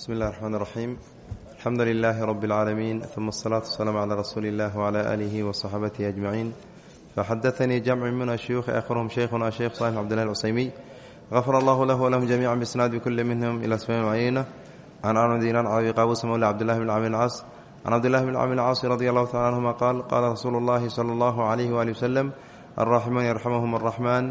bismi اllahi الرxmaan الraxiim alxamdu lilaahi rab اlcaalamiin uma الsalaaةu wasalaamu calى rasuuli اllah wclى aalihi waصaxaabatihi ajmaciin faxadaanii jamcu min ashuyuuhi akhirhum shaykhuna sheykh salix cbdillahi alcusaymiy gafar allahu lahu walahum jamiica bisnaad bikuli minhum ila smain cayna can arn diinan cabi qaawusa mawla cabdillahi bn camr caas can cabdillahi bn camr caasi radi allahu tacala anhuma qaal qaala rasuulu اllahi salى allahu alayhi waali waslem alraximuun yarxamuhum arraxmaan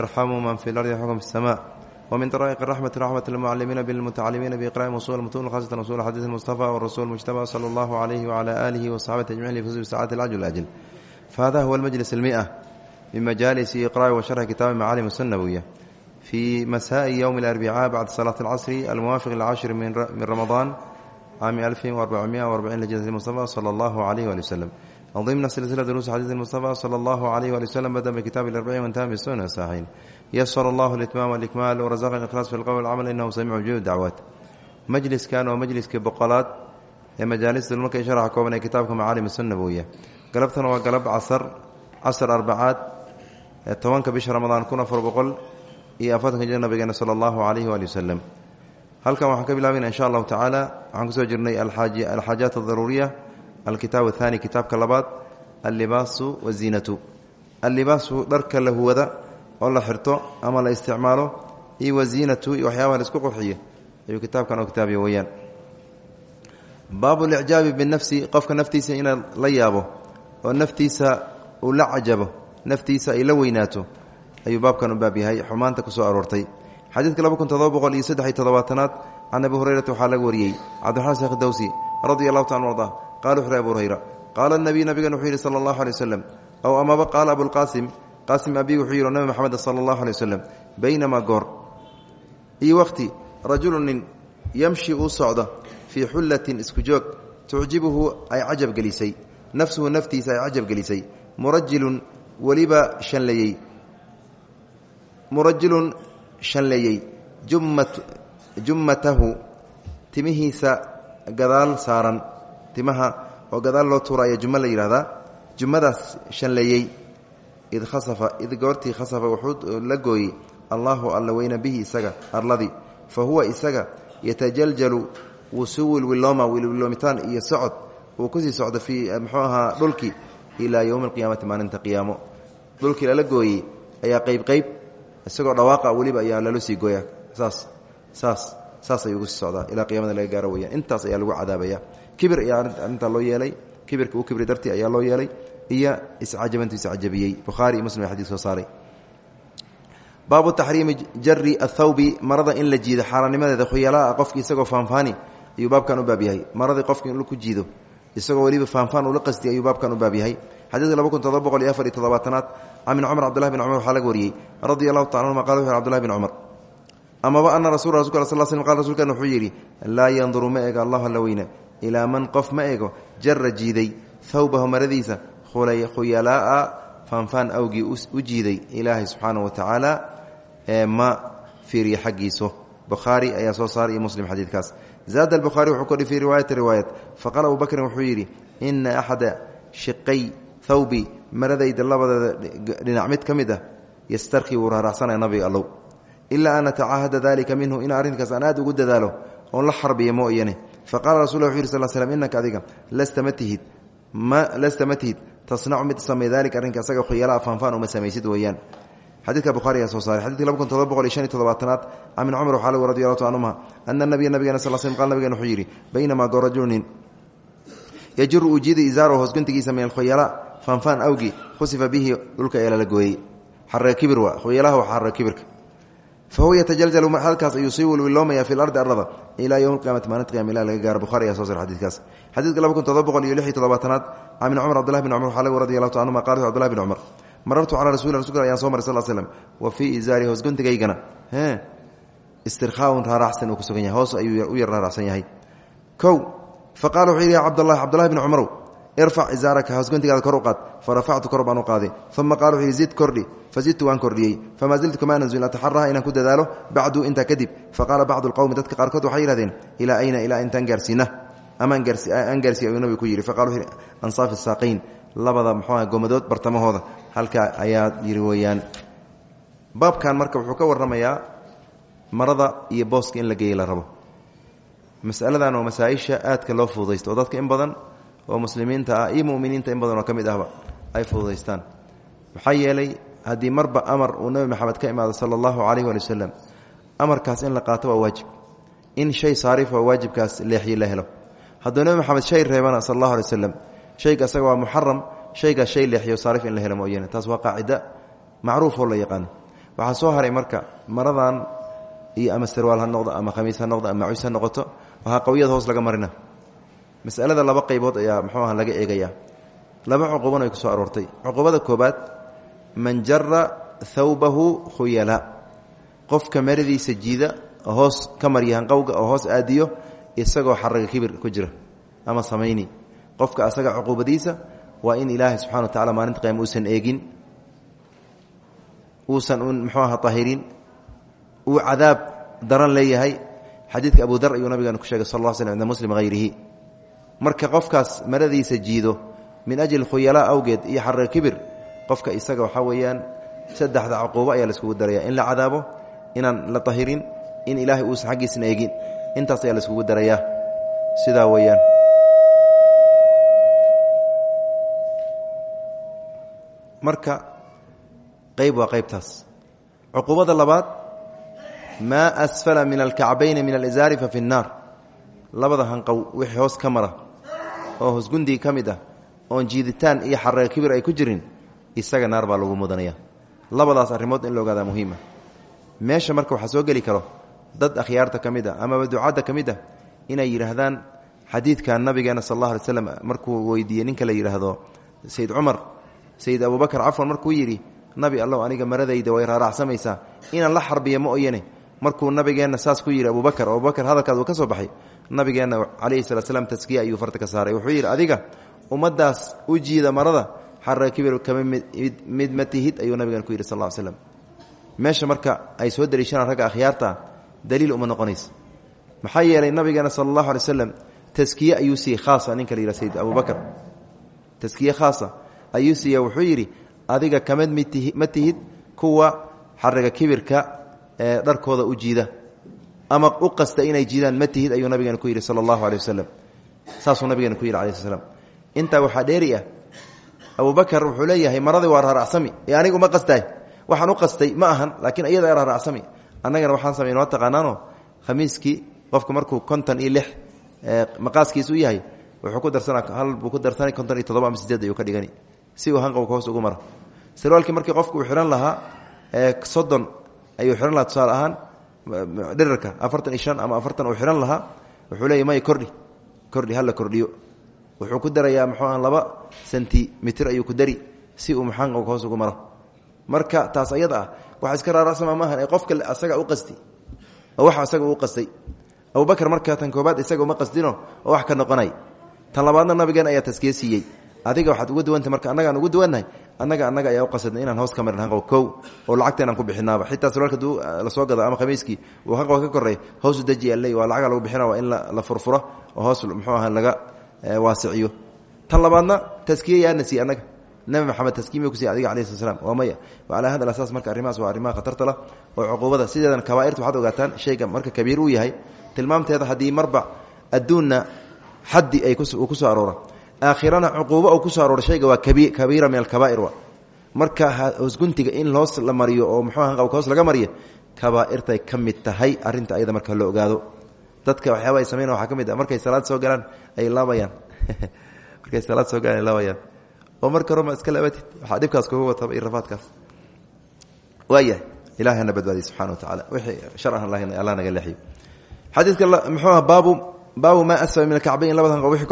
irxamuu man fi lardi yaxkum fi اsama wmin daraa'iq raxmati raxmat lmucalimiina bilmutacalimiina biiqra'i usul mutun khasatan usul xadiis mustafa warasul mujtaba sala allahu calayhi wacala aalihi wasaxbati ajmaciin lifuzu bisaacati alcajl ajl fahada huwa almajlis almia min majaalisi iqra'i wa sharxi kitaabi macaalim sunnawiya fii masaa'i yowmi alarbica bacda salaati alcasri almuwaafiq lcashri min ramadaan caami alfin warbaciya warbaciin lijilati mustafa sala allahu calayhi waali waslem ضمن سلسلة دروس حديث المصطفى صلى الله عليه وآله وسلم بدأ بكتاب الأربعين وانتهى بالسنة الصحيحين يسر الله الإتمام والإكمال ورزقنا الإخلاص في القول والعمل إنه سميع وجود الدعوات مجلس كان ومجلس بقلات ee majaalista markay sharaxa kooban ee kitaabka macaalim sunna buuya galabtana waa galab casar casar arbacaad ee tobanka bisha ramadaan kun afar boqol iyo afartanka jir nabigeena sala allahu calayhi waali wasalam halkan waxaan ka bilaabayna insha allahu tacaala waxaan kusoo jirnay alxaajaat adaruuriya alkitaab athani kitaabka labaad allibaasu waziinatu allibaasu dharka la huwada oo la xirto ama la isticmaalo iyo waziinatu iyo waxyaabaha la isku qurxiyo ayuu kitaabkan oo kitaabiya weyaan baabu licjaabi binafsi qofka naftiisa ina la yaabo oo naftiisa uu la cajabo naftiisa ay la weynaato ayuu baabkan u baab yahay xumaanta ku soo aroortay xadiidka laba kun todoba boqol iyo saddex iyo toddobaatanaad can abi hurayrata waxaa laga wariyey cabdiraxmaan sheekh dawsi radi allahu taala arda qala wuxu abu hurayra qaala nabiy nabigan wuxuu yidhi sala allahu alay waslem ow amaba qaala abulqaasim qaasim abi wuxuu yidhi nabi maxamed sala allahu alay waslem baynamaa goor iyo waqti rajulu nin yamshi uu socda fii xullatin isku joog tucjibuhu ay cajab gelisay nafsuhu naftiisa ay cajab gelisay murajilun weliba shanleeyey murajilun shanleeyey jummatahu timihiisa gadaal saaran timaha oo gadaal loo tuuraya jummo la yidhahdaa jummadaas shanleeyey id khasafa id goortii khasafa wuxuu la gooyey allaahu alla weyna bihi isaga arladii fa huwa isaga yatajaljalu wuu suu wilwilooma iyo socod uu ku sii socdo fii muxuu ahaa dhulkii ilaa yowmi alqiyaamati maalinta qiyaamo. Dhulkii lala gooyey ayaa qayb isagoo dhawaaqa weliba ayaa lala sii gooya saas saas saas ayuu ku sii socdaa ilaa qiyamada laga gaaro weyaan intaas ayaa lagu cadaabaya. Kibir ayaa arrintaa loo yeelay. Kibirka uu kibri dartii ayaa loo yeelay. Iyo iscajabantu iscajabiyey. Bukhaari muslim xadis soo saaray. Baabu taxriimi jari athawbi marada in la jiido xaaraannimadeeda khuyalaa qofki isagoo faanfaani ayuu baabkan u baab yahay. Qofki in ku jiido isagoo weliba faanfaan ula qasdi ayuu baabkan u baab yahay. Laba kun todoba boqol iyo afar iyo toddobaatanaad can bin cumar waxaa laga wariyey radi allahu cbdullahi bin cumar amaba ana rasul rasulka al sl qal rsulkan wuxuu yidhi laa yanduru ma eego allah alla weyne ilaa man qof ma eego jara jiiday thawbahu maradiisa khuyalaa'a faanfaan awgii u jiiday ilaahay subxaanah wa tacaala ee ma fiiriya xaggiiso bukhaari ayaa soo saaray iyo muslim xadiidkaas. Zaada albukhaari wuxuu kodhi fii riwaayati riwaayat. Faqaala abu bakrin wuxuu yidhi ina axada shiqay thawbi maradayda labadeeda dhinac mid ka mid ah yastarkii wuu raaracsanaya nabiga allow ilaa an atacaahada dalika minhu in arrinkaas aan ugu dadaalo oon la xarbiya mooyane faqala rasul wuxu yiri sal slm adiga lasta ma lasta ma tihid tasnacu mid samay dalika arrinka asaga khuyalaa faanfaan samaysid weeyaan xadiidka bukhari ayaa soo saaray xadidka laba kun todoba boqol iyo shan iyo todobaatanaad can bin cumar waxaa lagu radi allahu ta anhuma ana nabiya nabigana sal slm qal nabigan wuxuu yidhi baynamaa goor rajulunin yajuru uu jiiday fahuwa yatajaljalu halkaas ayuu sii wilwiloomaya fi lardi arlada ilaa yowmi qiyamati maalinta qiyama ilah laga gaaro bukhari ayaa soo sar xadidkaas xadiidka laba kun todoba boqol iyo lix iyo todobaatanaad can bin cumar cbdullahi bin cumar lagu radi allahu ta anhuma qala cbdullahi bin cumar marartu calaa rasuli rasulka ayaan soo maray sal slm wa fii izaari hoos guntigaygana e istirkhaaun raaracsan uu ku sugan yahay hoos ayuu u yar raaracsan yahay kow fa qala wuxuu yidhi ya cabdllahi cabdullahi bin cumarow irfac izaaraka hoos guntigaada kor u qaad fa rafactu kor baan u qaaday. Uma qala wuxuu yidhi zid kordhi. Fazidtu waan kordhiyey. Famaa ziltu kamaa nanzul ataxaraha inaan ku dadaalo bacdu intaa kadib. Faqaala bacdu lqowmi dadka qaarkood waxay yihahdeen ilaa ayna ilaa intaan gaarsiina. Ama aan gaarsiiy ayuu nabigu ku yidhi. Faqala wuxuu yidhi ansaafi saaqayn labada muxuuah gomadood bartamahooda. Halkaa ayaa yiri weeyaan. Baabkan marka wuxuu ka warramayaa marada iyo booska in la geeya la rabo. Masaladan waa masaa-isha oo muslimiinta ah iyo muminiinta in badan oo ka mid ahba ay fududaystaan. Maxaa yeelay haddii marba amar uu nebi maxamed ka imaado sala allahu calayh waali wasalam amarkaas in la qaato waa waajib. In shay saarif oo waajibkaas leexiye la helo. Hadduu nebi maxamed shay reebana sala allahu alay wasalam shayga asaga waa muxaram shaygaas shay leexiyo saarif in la helo mooyaane. Taas waa qaacida macruufoo la yaqaano waxaa soo haray marka maradan iyo ama sarwaal ha noqdo ama khamiis ha noqdo ama macuus ha noqoto waxaa qawiyada hoos laga marina masalada laba qaybood ayaa muxuu aha laga eegayaa laba cuqubana ay ku soo aroortay. Cuqubada koobaad man jara thawbahu khuyala. Qofka maradiisa jiida hoos ka marya hanqowga oo hoos aadiyo isagoo xaraga kibir ku jira ama samayni. Qofka asaga cuquubadiisa waa in ilaahay subxana wa tacala maalinta qiyama uusan eegin. Uusan un muxuu aha tahirin uu cadaab daran leeyahay. Xadiidka abu dar ayuu nabigeena ku sheegay sal lla slm inda muslim hayrihi marka qofkaas maradiisa jiido min ajli khuyalaa awgeed iyo xarar kibir qofka isaga waxaa weeyaan saddexda cuquubo ayaa laiskugu daraya in la cadaabo inaan la tahirin in ilaahay uusan xaggiisna eegin intaas ayaa laiskugu darayaa. Sidaa weeyaan. Marka qayb waa qaybtaas cuquubada labaad maa asfala min alkacbayni min alizaari fa fi nnaar. Labada hanqow wixii hoos ka oo hoosgundigii ka mid ah oon jiiditaan iyo xareer kibir ay ku jirin isaga naar baa lagu mudanaya. Labadaas arrimood in la ogaadaa muhiima. Meesha marka waxaa soo geli karo dad akhyaarta ka mid a amaba ducadda ka mid ah inay yidhaahdaan xadiidkan nabigeena sal alla alay markuu weydiiyey ninka la yidhaahdo sayid cumar sayid abubakar cafwan markuu yidhi nabi allow aniga maradayda way raaracsamaysaa inaan la xarbiya ma oyane markuu nabigeenna saas ku yidhi abubakar abubakar hadalkaas uu ka soo baxay nabigeenna calayhi salat slam taskiya ayuu farta ka saaray. Wuxuu yidhi adiga ummaddaas u jiida marada xarra kibir kama mid ma tihid ayuu nabigeena ku yidhi sal ll slam meesha marka ay soo daliishanaan ragga akhyaarta daliil uma noqonaysa maxaa yeelay nabigeena sala allahu alay wasalam taskiye ayuu siiyey khaasa ninka la yidhah sayid abubakar. Taskiye khaasa ayuu siiya wuxuu yidhi adiga ka mid ma tihid kuwa xariga kibirka ee dharkooda u jiida ama u qasta inay jiidaan ma tihid ayuu ku yidhi sala allahu aleh wasalam saasuu ku yidhi alai sl slam intaa waxaa dheeri ah abubakar wuxuu leeyahay maradii waa raaracsami ee anigu ma qastaay waxaan u qastay ma ahan laakiin iyada raaracsami annagana waxaan samay noo taqaanaano khamiiskii qofka markuu konton iyo lix maqaaskiisu u yahay wuxuu ku darsana hal buu ku darsanay konton iyo toddoba ama sideed ayuu ka dhigani. Si uu hanqowka hoos ugu mara sarwaalkii markii qofku uu xihan lahaa soddon ayuu xihan lahaa tusaale ahaan dhirarka afartan iyo shan ama afartan uu xihan lahaa wuxuu leeya may kordhi kordhi hala kordhiyo. Wuxuu ku darayaa muxuu aha laba sentimitr ayuu ku dari si uu hanqowka hoos ugu maro. Marka taas ayada ah iska raaracsama maahan ee qofka asaga u qasti wax asaga uu qastay. Abubakar marka tan koobaad isaga uma qasdino wax ka noqonay. Tan labaadna nabigeen ayaa taskiye adiga waxaad uga duwanta marka annagaan ugu duwannahay annaga annaga ayaa u qasadnay inaan hoos ka marin hanqow kow oo lacagteenaan ku bixinaaba. Xitaa sarwaalka duu la soo gado ama khamiiskii uu hanqow ka korreey hoosu deji aley waa lacaga lagu bixina in la furfuro oo hoos muxuu aha laga waasiciyo. Tan labaadna taskiye yaana siiye annaga. Nabi maxamed taskiimiy ku siy adiga alai slat slam waa maya. Ala hada asaas marka arrimahaas waa arrimaha khatarta lah oo cuquubada. Sideedan kabaairta waxaad ogaataan shayga marka kabiir uu yahay tilmaamteeda haddii marba adduunna xaddi ay uu ku soo aroora aakhirana cuquubo uu ku soo aroora shayga waa kabiira min alkabaa'ir wa. Marka hoosguntiga in hoos la mariyo oo muxuu aha hoos laga mariyo kabaa'irtay ka mid tahay arrinta ayada marka la ogaado. Dadka waxyaaba ay sameyn waxaa ka mid ah markay salaad soo galaan ay laabayaan markay salaad soo galaan ay laabayaan oo marka horema iska laabatid waxaa dhibkaas kuga wataba iyo rafaadkaas. Waayahay ilahay hana badbaadiy subxana wa tacala wixii sharcan allah allah naga leexiyo xadiidka muxuu aha baabu baabu maa asfala min alkacbayn labada hanqo wixii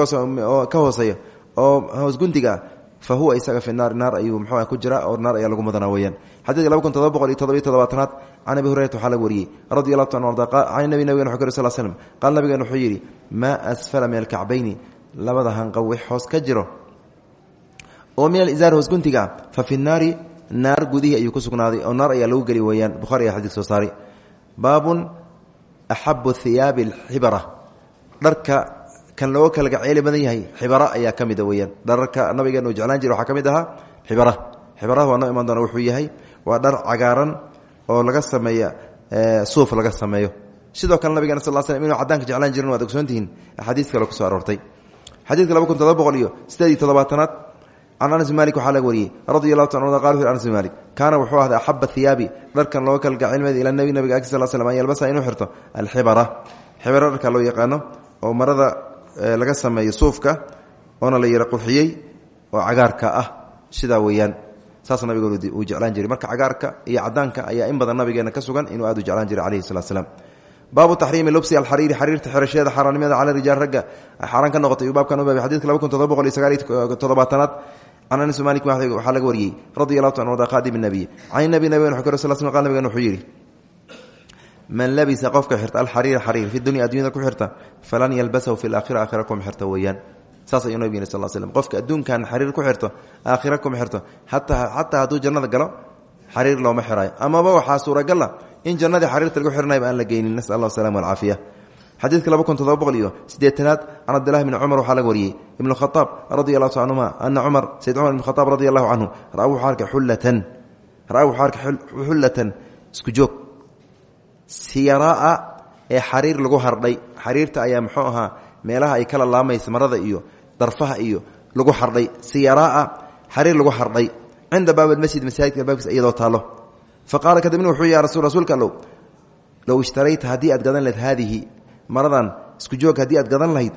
ka hooseeya oo hoosguntiga ah fa huwa isaga fi naari naar ayuu muxuu ku jira oo naar ayaa lagu mudanaa weeyaan. Xadiidka laba kun todoba boqol iyo todobiyo todobaatanaad can abi hurayrata waxaa laga wariyey radi allahu arda can nabi nabigen wuxuu ka sal slm qaal nabigen wuxuu yidhi maa asfala min alkacbayni labada hanqo wix hoos ka jiro. Oo min alizaar hoosguntiga ah fa fi naari naar gudihii ayuu ku sugnaaday oo naar ayaa lagu geli dharka kan looga kala gaceeli badan yahay xibara ayaa ka mida weyaan dhararka nabigeena uu jeclaan jira waxaa ka mid xibara. Waa noo doona wuxuu yahay waa dhar cagaaran oo laga sameeya suuf laga sameeyo. Sidoo kale nabigeen sal slam inuu cadaanka jeclaan jirin waad ogsoontihiin axaadiis kale ku soo aroortay. Xadiidka laba kun todoba boqol iyo sideed iyo anas malik waxaa laga wariyey radi allahu ta an qal anas malik kaana wuxuu ahday axaba hiyaabi dharkan looga kalgacilmeed ila nebi nabiga ag sal slam yalbasa inuu xirto alxibara. Xibara dharka loo yaqaano oo marada laga sameeyo suufka oona la yara qurxiyey oo cagaarka ah sidaa weeyaan. Saas nabigoon uu jeclaan jiray. Marka cagaarka iyo cadaanka ayaa in badan nabigeena ka sugan inuu aad u jeclaan jiray calayhi salatu slam baabu taxriimi lubsi alxariiri xariirta xirasheeda xaaraannimada cala rijaal ragga. Xaaraan ka noqotay uu baabkan u baabay. Xadidka laba kun todoba boqol iyo sagaal iyo toddobaatanaad. Can anas malik waxaa laga wariyey radi allahu ta an qadim nabiy can nabi nabigen wxu kor sal sl qal nabigen wuxuu yidhi man labisa qofka xirta alxariira xariir fi dunya addunyada ku xirta falan yalbasahu fi laakhira aakhira kuma xirta weeyaan. Saas ayuu nabig sal slm qofka adduunkan xariir ku xirto aakhira kuma xirto ataa xataa hadduu jannada galo xariir looma xirayo amaba waxaa suuragala in jannadii xariirta lagu xirnayba aan la geynin. Nasal allah asalam alcaafiya xadiidka laba kun todoba boqol iyo siddeetanaad can cabdillahi bni cumar waxaa laga wariyey. Ibnu khaaab radi allahu ta anhuma ana cumar sayd cumar ibn khaaab radi allahu canhu ra wuxuu arkay xullatan xullatan. Isku joog siyaraa ee xariir lagu hardhay xariirta ayaa muxuu ahaa meelaha ay kala laamaysa marada iyo darfaha iyo lagu hardhay siyaraa xariir lagu hardhay cinda baab masjid masaajidka baabkiisa iyadoo taalo fa qaala kadibna wuxuu ya rasuulka allow low ishtarayta haddii aad gadan lahayd haadihi maradan isku joog haddii aad gadan lahayd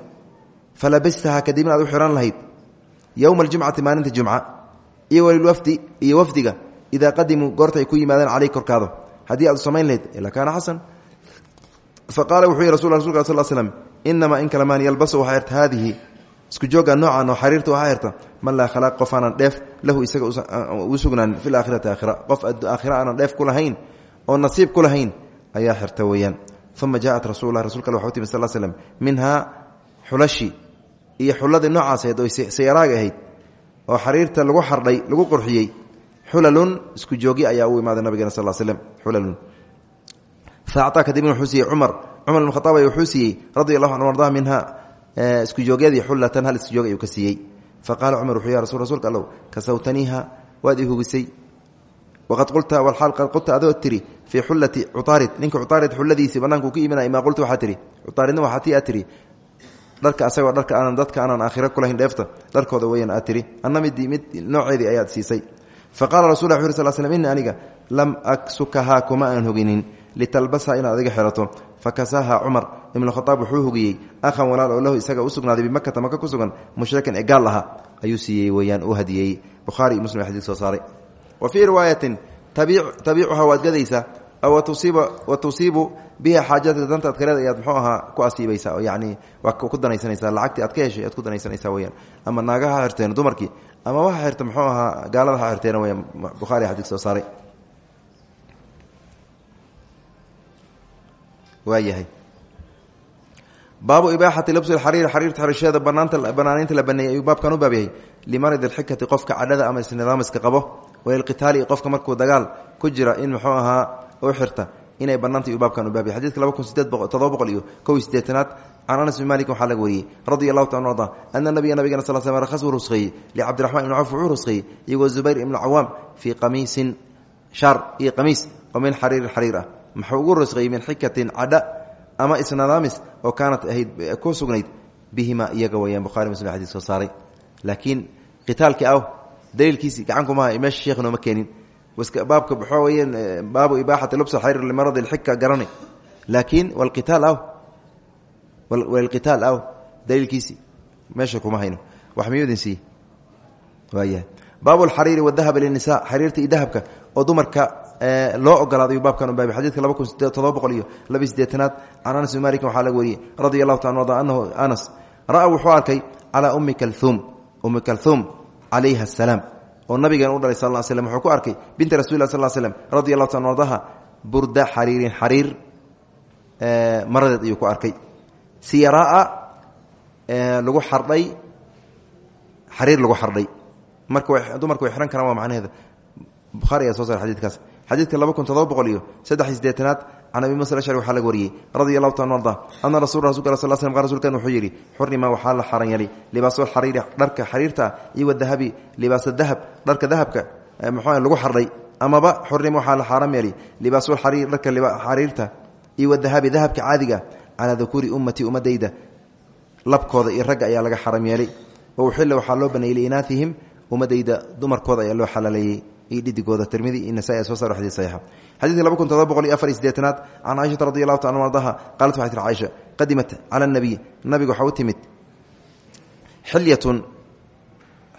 falabistaha kadibna aad u xihan lahayd yowma aljumcati maalinta jumca iyo walilwafdi iyo wafdiga idaa qadimuu goorta ay ku yimaadaan caleyk korkaado haddii aad u samayn lahayd ila kaana xasan fa qaala wuxuu yihi rasul rasulka sal slm in kalamaan yalbasu waxaa xirta haadihi. Isku jooga noocan oo xariirta waxaa xirta man laa khalaaq qof aanan lahu isaga u sugnaanin fi laakhirati aakhira qof aakhira aanan dheef ku oo nasiib ku lahayn ayaa xirta weeyaan. Uma jaءat rasul lah rasulka al waxu timi sal slm minhaa xulashi iyo xuladii ahayd oo xariirta lagu xardhay lagu qurxiyey xulalun isku joogi ayaa u imaaday nabigeena sal slm xulalun faacطaa kadibna wuxuu siiyey cumar. Cumar ibn khaaab ay wuxuu siiyey radi allahu minha isku joogyadii xullatan hal isku joog ayuu ka siiyey. Faqaala cumar wuxuu ya rasul rasuulka allow kasawtaniiha waad hugisay waqad qulta walaal qad qulta adoo tiri fii xullati cutaarid ninka cutaarid xulladiisii banaanka uu ka imanay maa qulta waxaa tihi cutaaridna waxaa ti aad tihi dharka asagoo dharka aanan dadka aanan aakhira kulahayn dheefta dharkooda weyan aad midii mid nooceedii ayaad siisay faqala rasul lla wuxu sl slm ini aniga lam aksukahaa kuma aan hoginin litalbasaa inaad adiga xerato fakasaha cumar ibn khaaab wuxuu hugiyey ahan walaal oo lahu isaga u sugnaaday bimakata maka ku sugan mushrikan ee gaal aha ayuu siiyey weyaan u hadiyey bukhaari iyo muslim xadis soo saaray wa fii riwaayatin tabiicuhaa waad gadaysaa wa tusiibu biha xaajata danta ad kaleed ayaad muxuu ahaa ku asiibaysaa oo yani waa ama waxa xirta muxuu ahaa gaalada ha xirteen weyaan bukhaari soo saaray. Waayahay baabu ibaaxati libsi xariir xariirta xirasheeda banaanta banaanaynta la baneeyey ayuu baabkan u baab yahay. Limarad alxikati qofka cadhada ama isnidaamiska qabo. Walilqitaali qofka markuu dagaal ku jira in muxuu ahaa u xirta inay banaanta ayuu baabkan u baab yahay xadidka laba kun sideed todoba boqol iyo kow iyo sideetanaad can anas bin malik waxaa laga wariyey radi allahu ta arda ana nabiya nabigana sal sl rakhas uu rusqeeyey licabdiraxman ibni cawf wuxuu rusqeeyey iyagoo zubayr ibnu cawaam fii qamiisin shaar iyo qamiis oo min xariirin xariir ah muxuu ugu rusqeeyey min xikatin cadha ama isnadaamis oo kaanat ahayd ku sugnayd bihima iyaga weyaan buhari muslim xadis soo saaray. Laakiin qitaalkii aw daliilkiisi gacankumaha meesha sheekh nooma keenin baabka waxaa weyaan baabu ibaaxati lubs xariir limaradi lxika garanay laakiin walqitaal aw. Walqitaal aw. Daliilkiisi meesha kuma hayno. Wax miyuudin siiye waayahay baabu alxariiri wadahab linisa xariirta iyo dahabka oo dumarka loo ogolaaday baabkan u baabay. Xadidka laba kun todoba boqol iyo laba sideetanaad can anas bin malikin waxaa laga wariyey radia allahu taala arda anahu anas ra'a wuxuu arkay calaa ummi kalhuum ummi kalhuum calayha asalaam oo nabigan u dhalay sal slm wuxuu ku arkay binta rasul lah sal slm radia allahu taala ardaha burda xariirin xariir maradeed ayuu ku arkay. Siyaraa lagu xardhay xariir lagu xardhay. Marka dumarka way xihan karaan waa macnaheeda. Buhaari ayaa soo saaray xadidkaas xadiidka laba iyo saddex iyo sideetanaad can abi musa ashari waxaa laga wariyey radia allahu taala arda ana rasul rasulka al sl rsulkan wuxuu yidhi xurima waxaa la xaran yali libaasul xariiri dharka xariirta iyo wadahabi libaas dahab dharka dahabka muxuu lagu xardhay amaba xurima waxaa la xaaram yali libaasul xariir dharka xariirta iyo wadahabi dahabka caadiga calaa dukuuri ummatii ummadayda labkooda iyo ragga ayaa laga xaram yeelay wa uxila waxaa loo baneeyey liinaahihim ummadayda dumarkooda ayaa loo xalaaleeyey dhidigooda tirmidi iyo nasaai soo sar xadii saxiixa. Xadiidka laba kun todoba boqol iyo afar iyo sideetanaad can caaishata radi allahu taala ardaha qaalat waxay tiri caaisha qadimat cala nabiy nabiga waxaa u timid. Xilyatun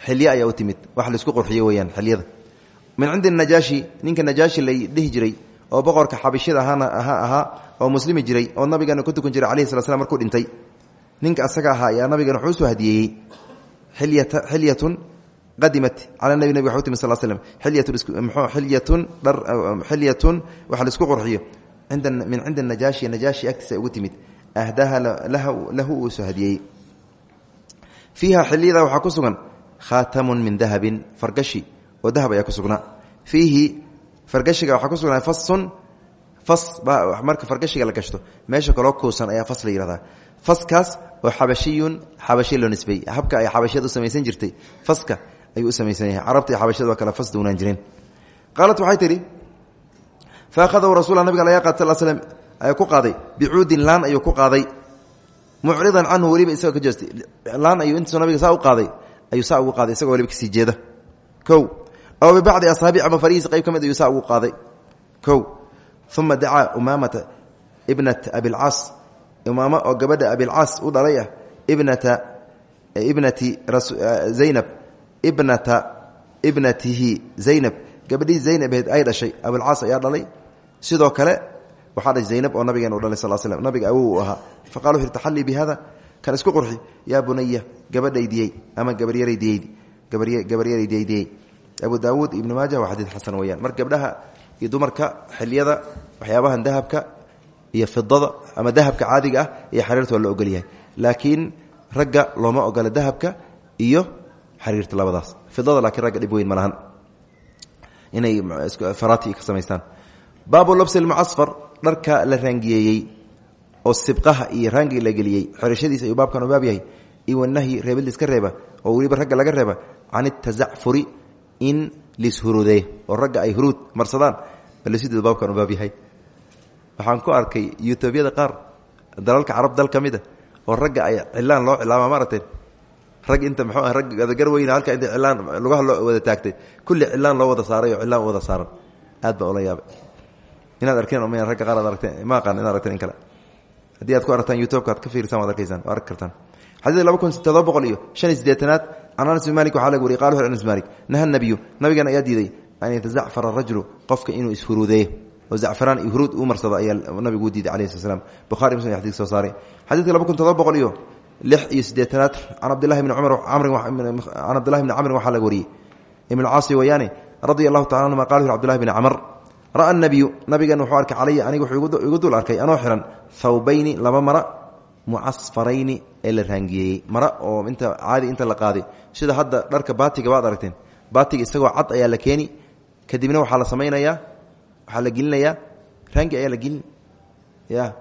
xilye ayaa u timid. Wax la isku qurxiyo weyaan xilyada. Min cindi najaashi ninka najaashi la dhihi jiray oo boqorka xabishida ahaana ahaa oo muslimi jiray oo nabigeena ku tukan jiray alayhi slat slam markuu dhintay. Ninka asaga ahaa ayaa nabigeena wuxuu u soo hadiyeeyey xilyatun qadimat cala nabi nabig timid sal slm ilyatun xilyatun waxa la isku qurxiyo. Min cindi najaashi najaashi agtiisa ugu timid. Ahdaha lahu uu soo hadiyey. Fiiha xiliyada waxaa ku sugan khaatamun min dahabin fargashi oo dahab ayaa ku sugnaa fiihi fargashiga waxaa ku sugnaa fasun fas marka fargashiga la gashto meesha kaloo kuusan ayaa fas la yihahdaa faskaas oo xabashiyun xabashi loo nisbey habka ay xabashiyad u samaysan jirtay faska ayuu u samaysan yahay. Carabta iyo xabashiyad waa kale fas duunaan jireen. Qaalat waxay tidhi fa akhadahu rasuula nabiga laga qaad sal slm ayaa ku qaaday. Bicuudin laan ayuu ku qaaday. Mucridan canhu weliba isagoo ka jeestay. Laan ayuu intaasoo nabiga saa u qaaday ayuu saa ugu qaaday isagoo waliba ka sii jeeda. Kow. Aw bibacdi asaabic ama farihiisa qayb ka mid ayuu saa ugu qaaday. Kow. Uma dacaa umaamata ibnat abilcaas umaamo oo gabadha abilcaas u dhalay ah ibnata ibnati zaynab ibnata ibnatihi zaynab. Gabadhii zaynabheed ay dhashay abilcaas ayaa dhalay. Sidoo kale waxaa dhashay zaynab oo nabigeen u dhalay sal slm nabiga awow u ahaa. Faqala wuxu bi hada kan isku qurxi? Yaa bunaya gabadhaydiyey ama gabaryaraydiyey abu daawuud ibnu maaja waa xadiid xasan weyaan marka gabdhaha iyo dumarka xiliyada waxyaabahan dahabka iyo fidada ama dahabka caadiga ah iyo xariirta waa loo ogolyahay laakiin ragga looma ogola dahabka iyo xariirta labadaas. Fidada laakiin ragga dhib weyn ma lahan. Inay farati ka samaystaan. Baabu labsi lmucasfar dharka la raangiyeeyey oo sibqaha iyo raangi la geliyey. Xorashadiisa ayuu baabkan u baab yahay. Iyo wanahyi reebid liska reeba oo weliba ragga laga reeba. Can itazacfuri in lishuruudeey oo ragga ay huruud marsadaan. Balsideedu baabkan u baab yahay. Waxaan ku arkay yutubyada qaar dalalka carab dal ka mid a oo ragga ay cilaan loo cilaama maaragteen rag inta mxuu ah rag adagar weyna halka inta cilaan lugaha loo wada taagtay kulli cilaan loo wada saaray oo u wada saaran. Aad baa ula inaad arkeen m ragga qaar ad aragteen ma aqaan inaad aragteen in kale. Haddii aad ku aragtaan youtubeka ad ka fiirsaan waad arkaysaan waa arki kartaan. Xadiid laba kun todoba boqol iyo shan iyo anas bin malik waxaa laga wariyay qala anas malik naha nabiyu nabigan ayaa diiday an yatazacfara rajulu qofka inuu ishuruudeeyo oo zacfaraan iyo huruud uu marsado nabigu u diiday alayhi slat bukhari muslim xadidka soo saaray. Xadidka laba kun todoba boqol iyo lix iyo siddeetanaad can cabdillahi bni cumar can cabdillahi bni camrin waxaa laga wariyey. Ibn caasi wayaane radia allahu tacala anhuma qala cbdillahi bni camr ra'a nabiyu nabigan wuxuu arkay calaya aniga wuxuu igu dul arkay anoo xihan thawbayni laba mara mucasfarayni ee la mara oo inta caadi inta la qaaday sida hadda dharka baatiga baad aragteen baatiga isagoo cad ayaa la keeni kadibna waxaa la samaynayaa waxaa la gelinayaa raangi ayaa la gelin. Ya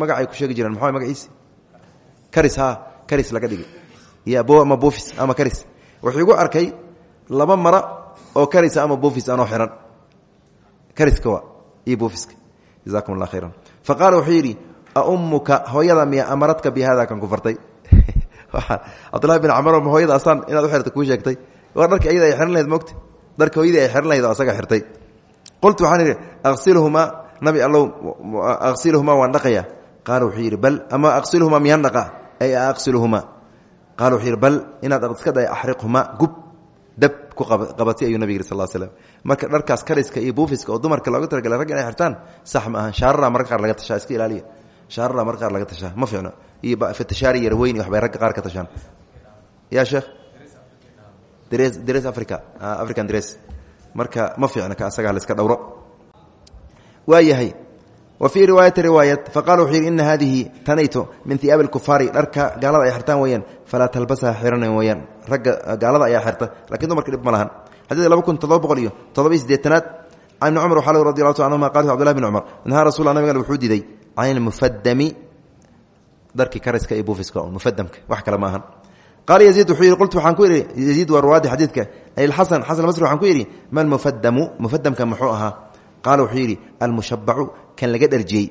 magacay ku sheegi jireen maxaa magaciisi laga bo ama ama wuxuu igu arkay laba mara oo karisa ama bofis anoo xihan kariska iyo bofiska jazakum allah khayran. Fa qaala wuxuu yidhi aummuka hooyada miya amaradka bi hada kan ku fartay? Cabdullahi bin camar hooyada asaan inaad u xirta kuu sheegtay. Waa dharki ayada ay xihan lahayd mogta dharka hooyadii ay xihan lahayd oo asaga xirtay. Qultu waxaan idhi asilhumaa nabi allow asilhumaa waan dhaqaya qaala wuxuu yidhi bal ama aqsilhumaa miyaan dhaqa ay aqsilhumaa qaala wuxuu yidhi bal inaad iska day axriqhumaa gub dab ku qabati ayuu nabig yiri sal slm marka dharkaas kariska iyo buufiska oo dumarka looga talagalay rag inay xirtaan sax ma ahan. Shaarara marka qaar laga tashaa iska ilaaliya. Shaarara marka qaar laga tashaa ma fiicno. Iyo fatashaari yarweyn iyo waxbay ragga qaar ka tashaan ya sheekh? Dres dres africa african dres marka ma fiicno ka asagaa la iska dhowro. Waa yahay wa fii riwaayati riwaayat faqala wuxuu yidhi ina hadihi tanayto min hiyaabi lkufaari dharka gaalada ay xirtaan weyaan falaa talbasaha xiranan weyaan ragga gaalada ayaa xirta laakiin dumarka dhib ma lahan xadiid laba kun todoba boqol iyo todoba iyo sideetanaad can ibni cumar waxaa radi allahu ta anhuma qal cbdullahi bn cumar nahaa rasul nabigan wuxuu diiday can ilmufadami dharkii kariska iyo buufiska mufadamka wax kale ma ahan qaala yaziid wuxuu yidhi qultu waxaan ku idhi yaziid waa ruwaadi xadiidka xasan xasan basri waxaan ku yidhi ma lmufadamu mufadamka muxuu ahaa qaala wuxuu yidhi almushabacu kan laga dharjiyey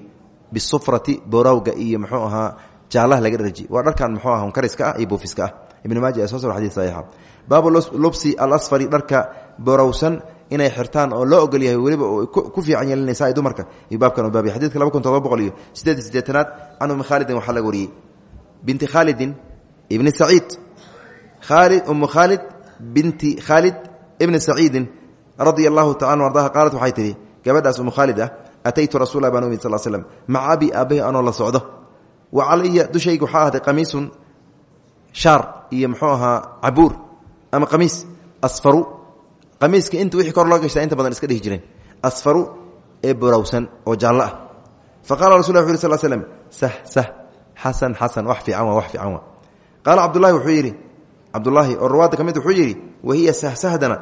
bisufrati borawga iyo muxuu ahaa jaalaha laga dharjiyey. Waa dharkan muxuu aha hunkariska ah iyo buufiska ah. Ibn maaja soo sar xadis saxiixa. Baabu lubsi alasfari dharka borowsan inay xirtaan oo loo ogol yahay weliba ku fiican yeelinaysa ay dumarka. Iyo baabkan u baabay xadidka laba kun todoba boqol iyo sideed iyo sideetanaad can ummi khaalidin waxaa laga wariyey. Binti khaalidin ibni saciid. Khaalid umu khaalid binti khaalid ibni saciidin radia allahu taala ardaha qaalat waxay tihi gabadhaas umu khaalid ah ataytu rasuula baan umid sal slm maca abi aabahi anoo la socdo wa calaya dushayga waxaa ahday qamiisun shaar iyo muxuu ahaa cabuur ama qamiis asfaru qamiiska inta wixii kor loo gashtaa inta badan iska dhihi jireen asfaru ee borowsan oo jaallo ah fa qala rasul lla wuxu yiri sl slm sah sah xasan xasan wax fiican waa wax fiican waa qaala cabdullahi wuxuu yidhi cabdullaahi oo ruwaadda ka mid wuxuu yidhi wahiya sahsahdana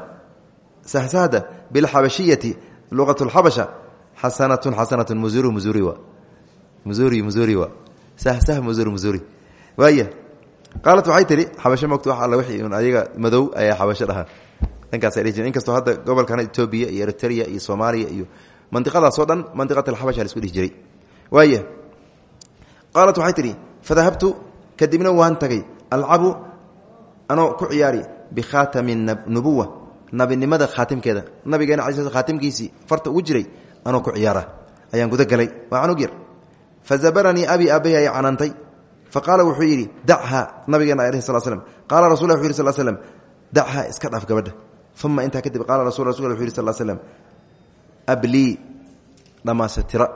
sahsahda bilxabashiyati luqat lxabasha xasanatun xasanatun musuru musuri waa musuri musuri waa sahsah musur musuri waaya qaalat waxay tihi xabasho mogta wax alla wixii un ayaga madow ayaa xabasho dhahaan dhankaasay dhihi jireen inkastoo hadda gobolkan etoobiya iyo eritrea iyo soomaaliya iyo mandiqadaasoo dhan mandiqat alxabasha la isku dhihi jiray waaya qaalat waxay kadibna waan tagay alcabu anoo ku ciyaari bikhaatami nubuwa nabinimada khaatimkeeda nabigeena ala sl farta ugu jiray anoo ku ciyaara. Ayaan guda galay. Waa canug yar. Fazabaranii abi aabahi ay canantay faqaala wuxuu yidhi dacha nabigeena alh sl slm qaala rasul wuxu yih sl slm dacha iska dhaaf gabadha. Uma intaa kadib qaala rasul rasul wuxu yih sl slm ablii dhammaysatira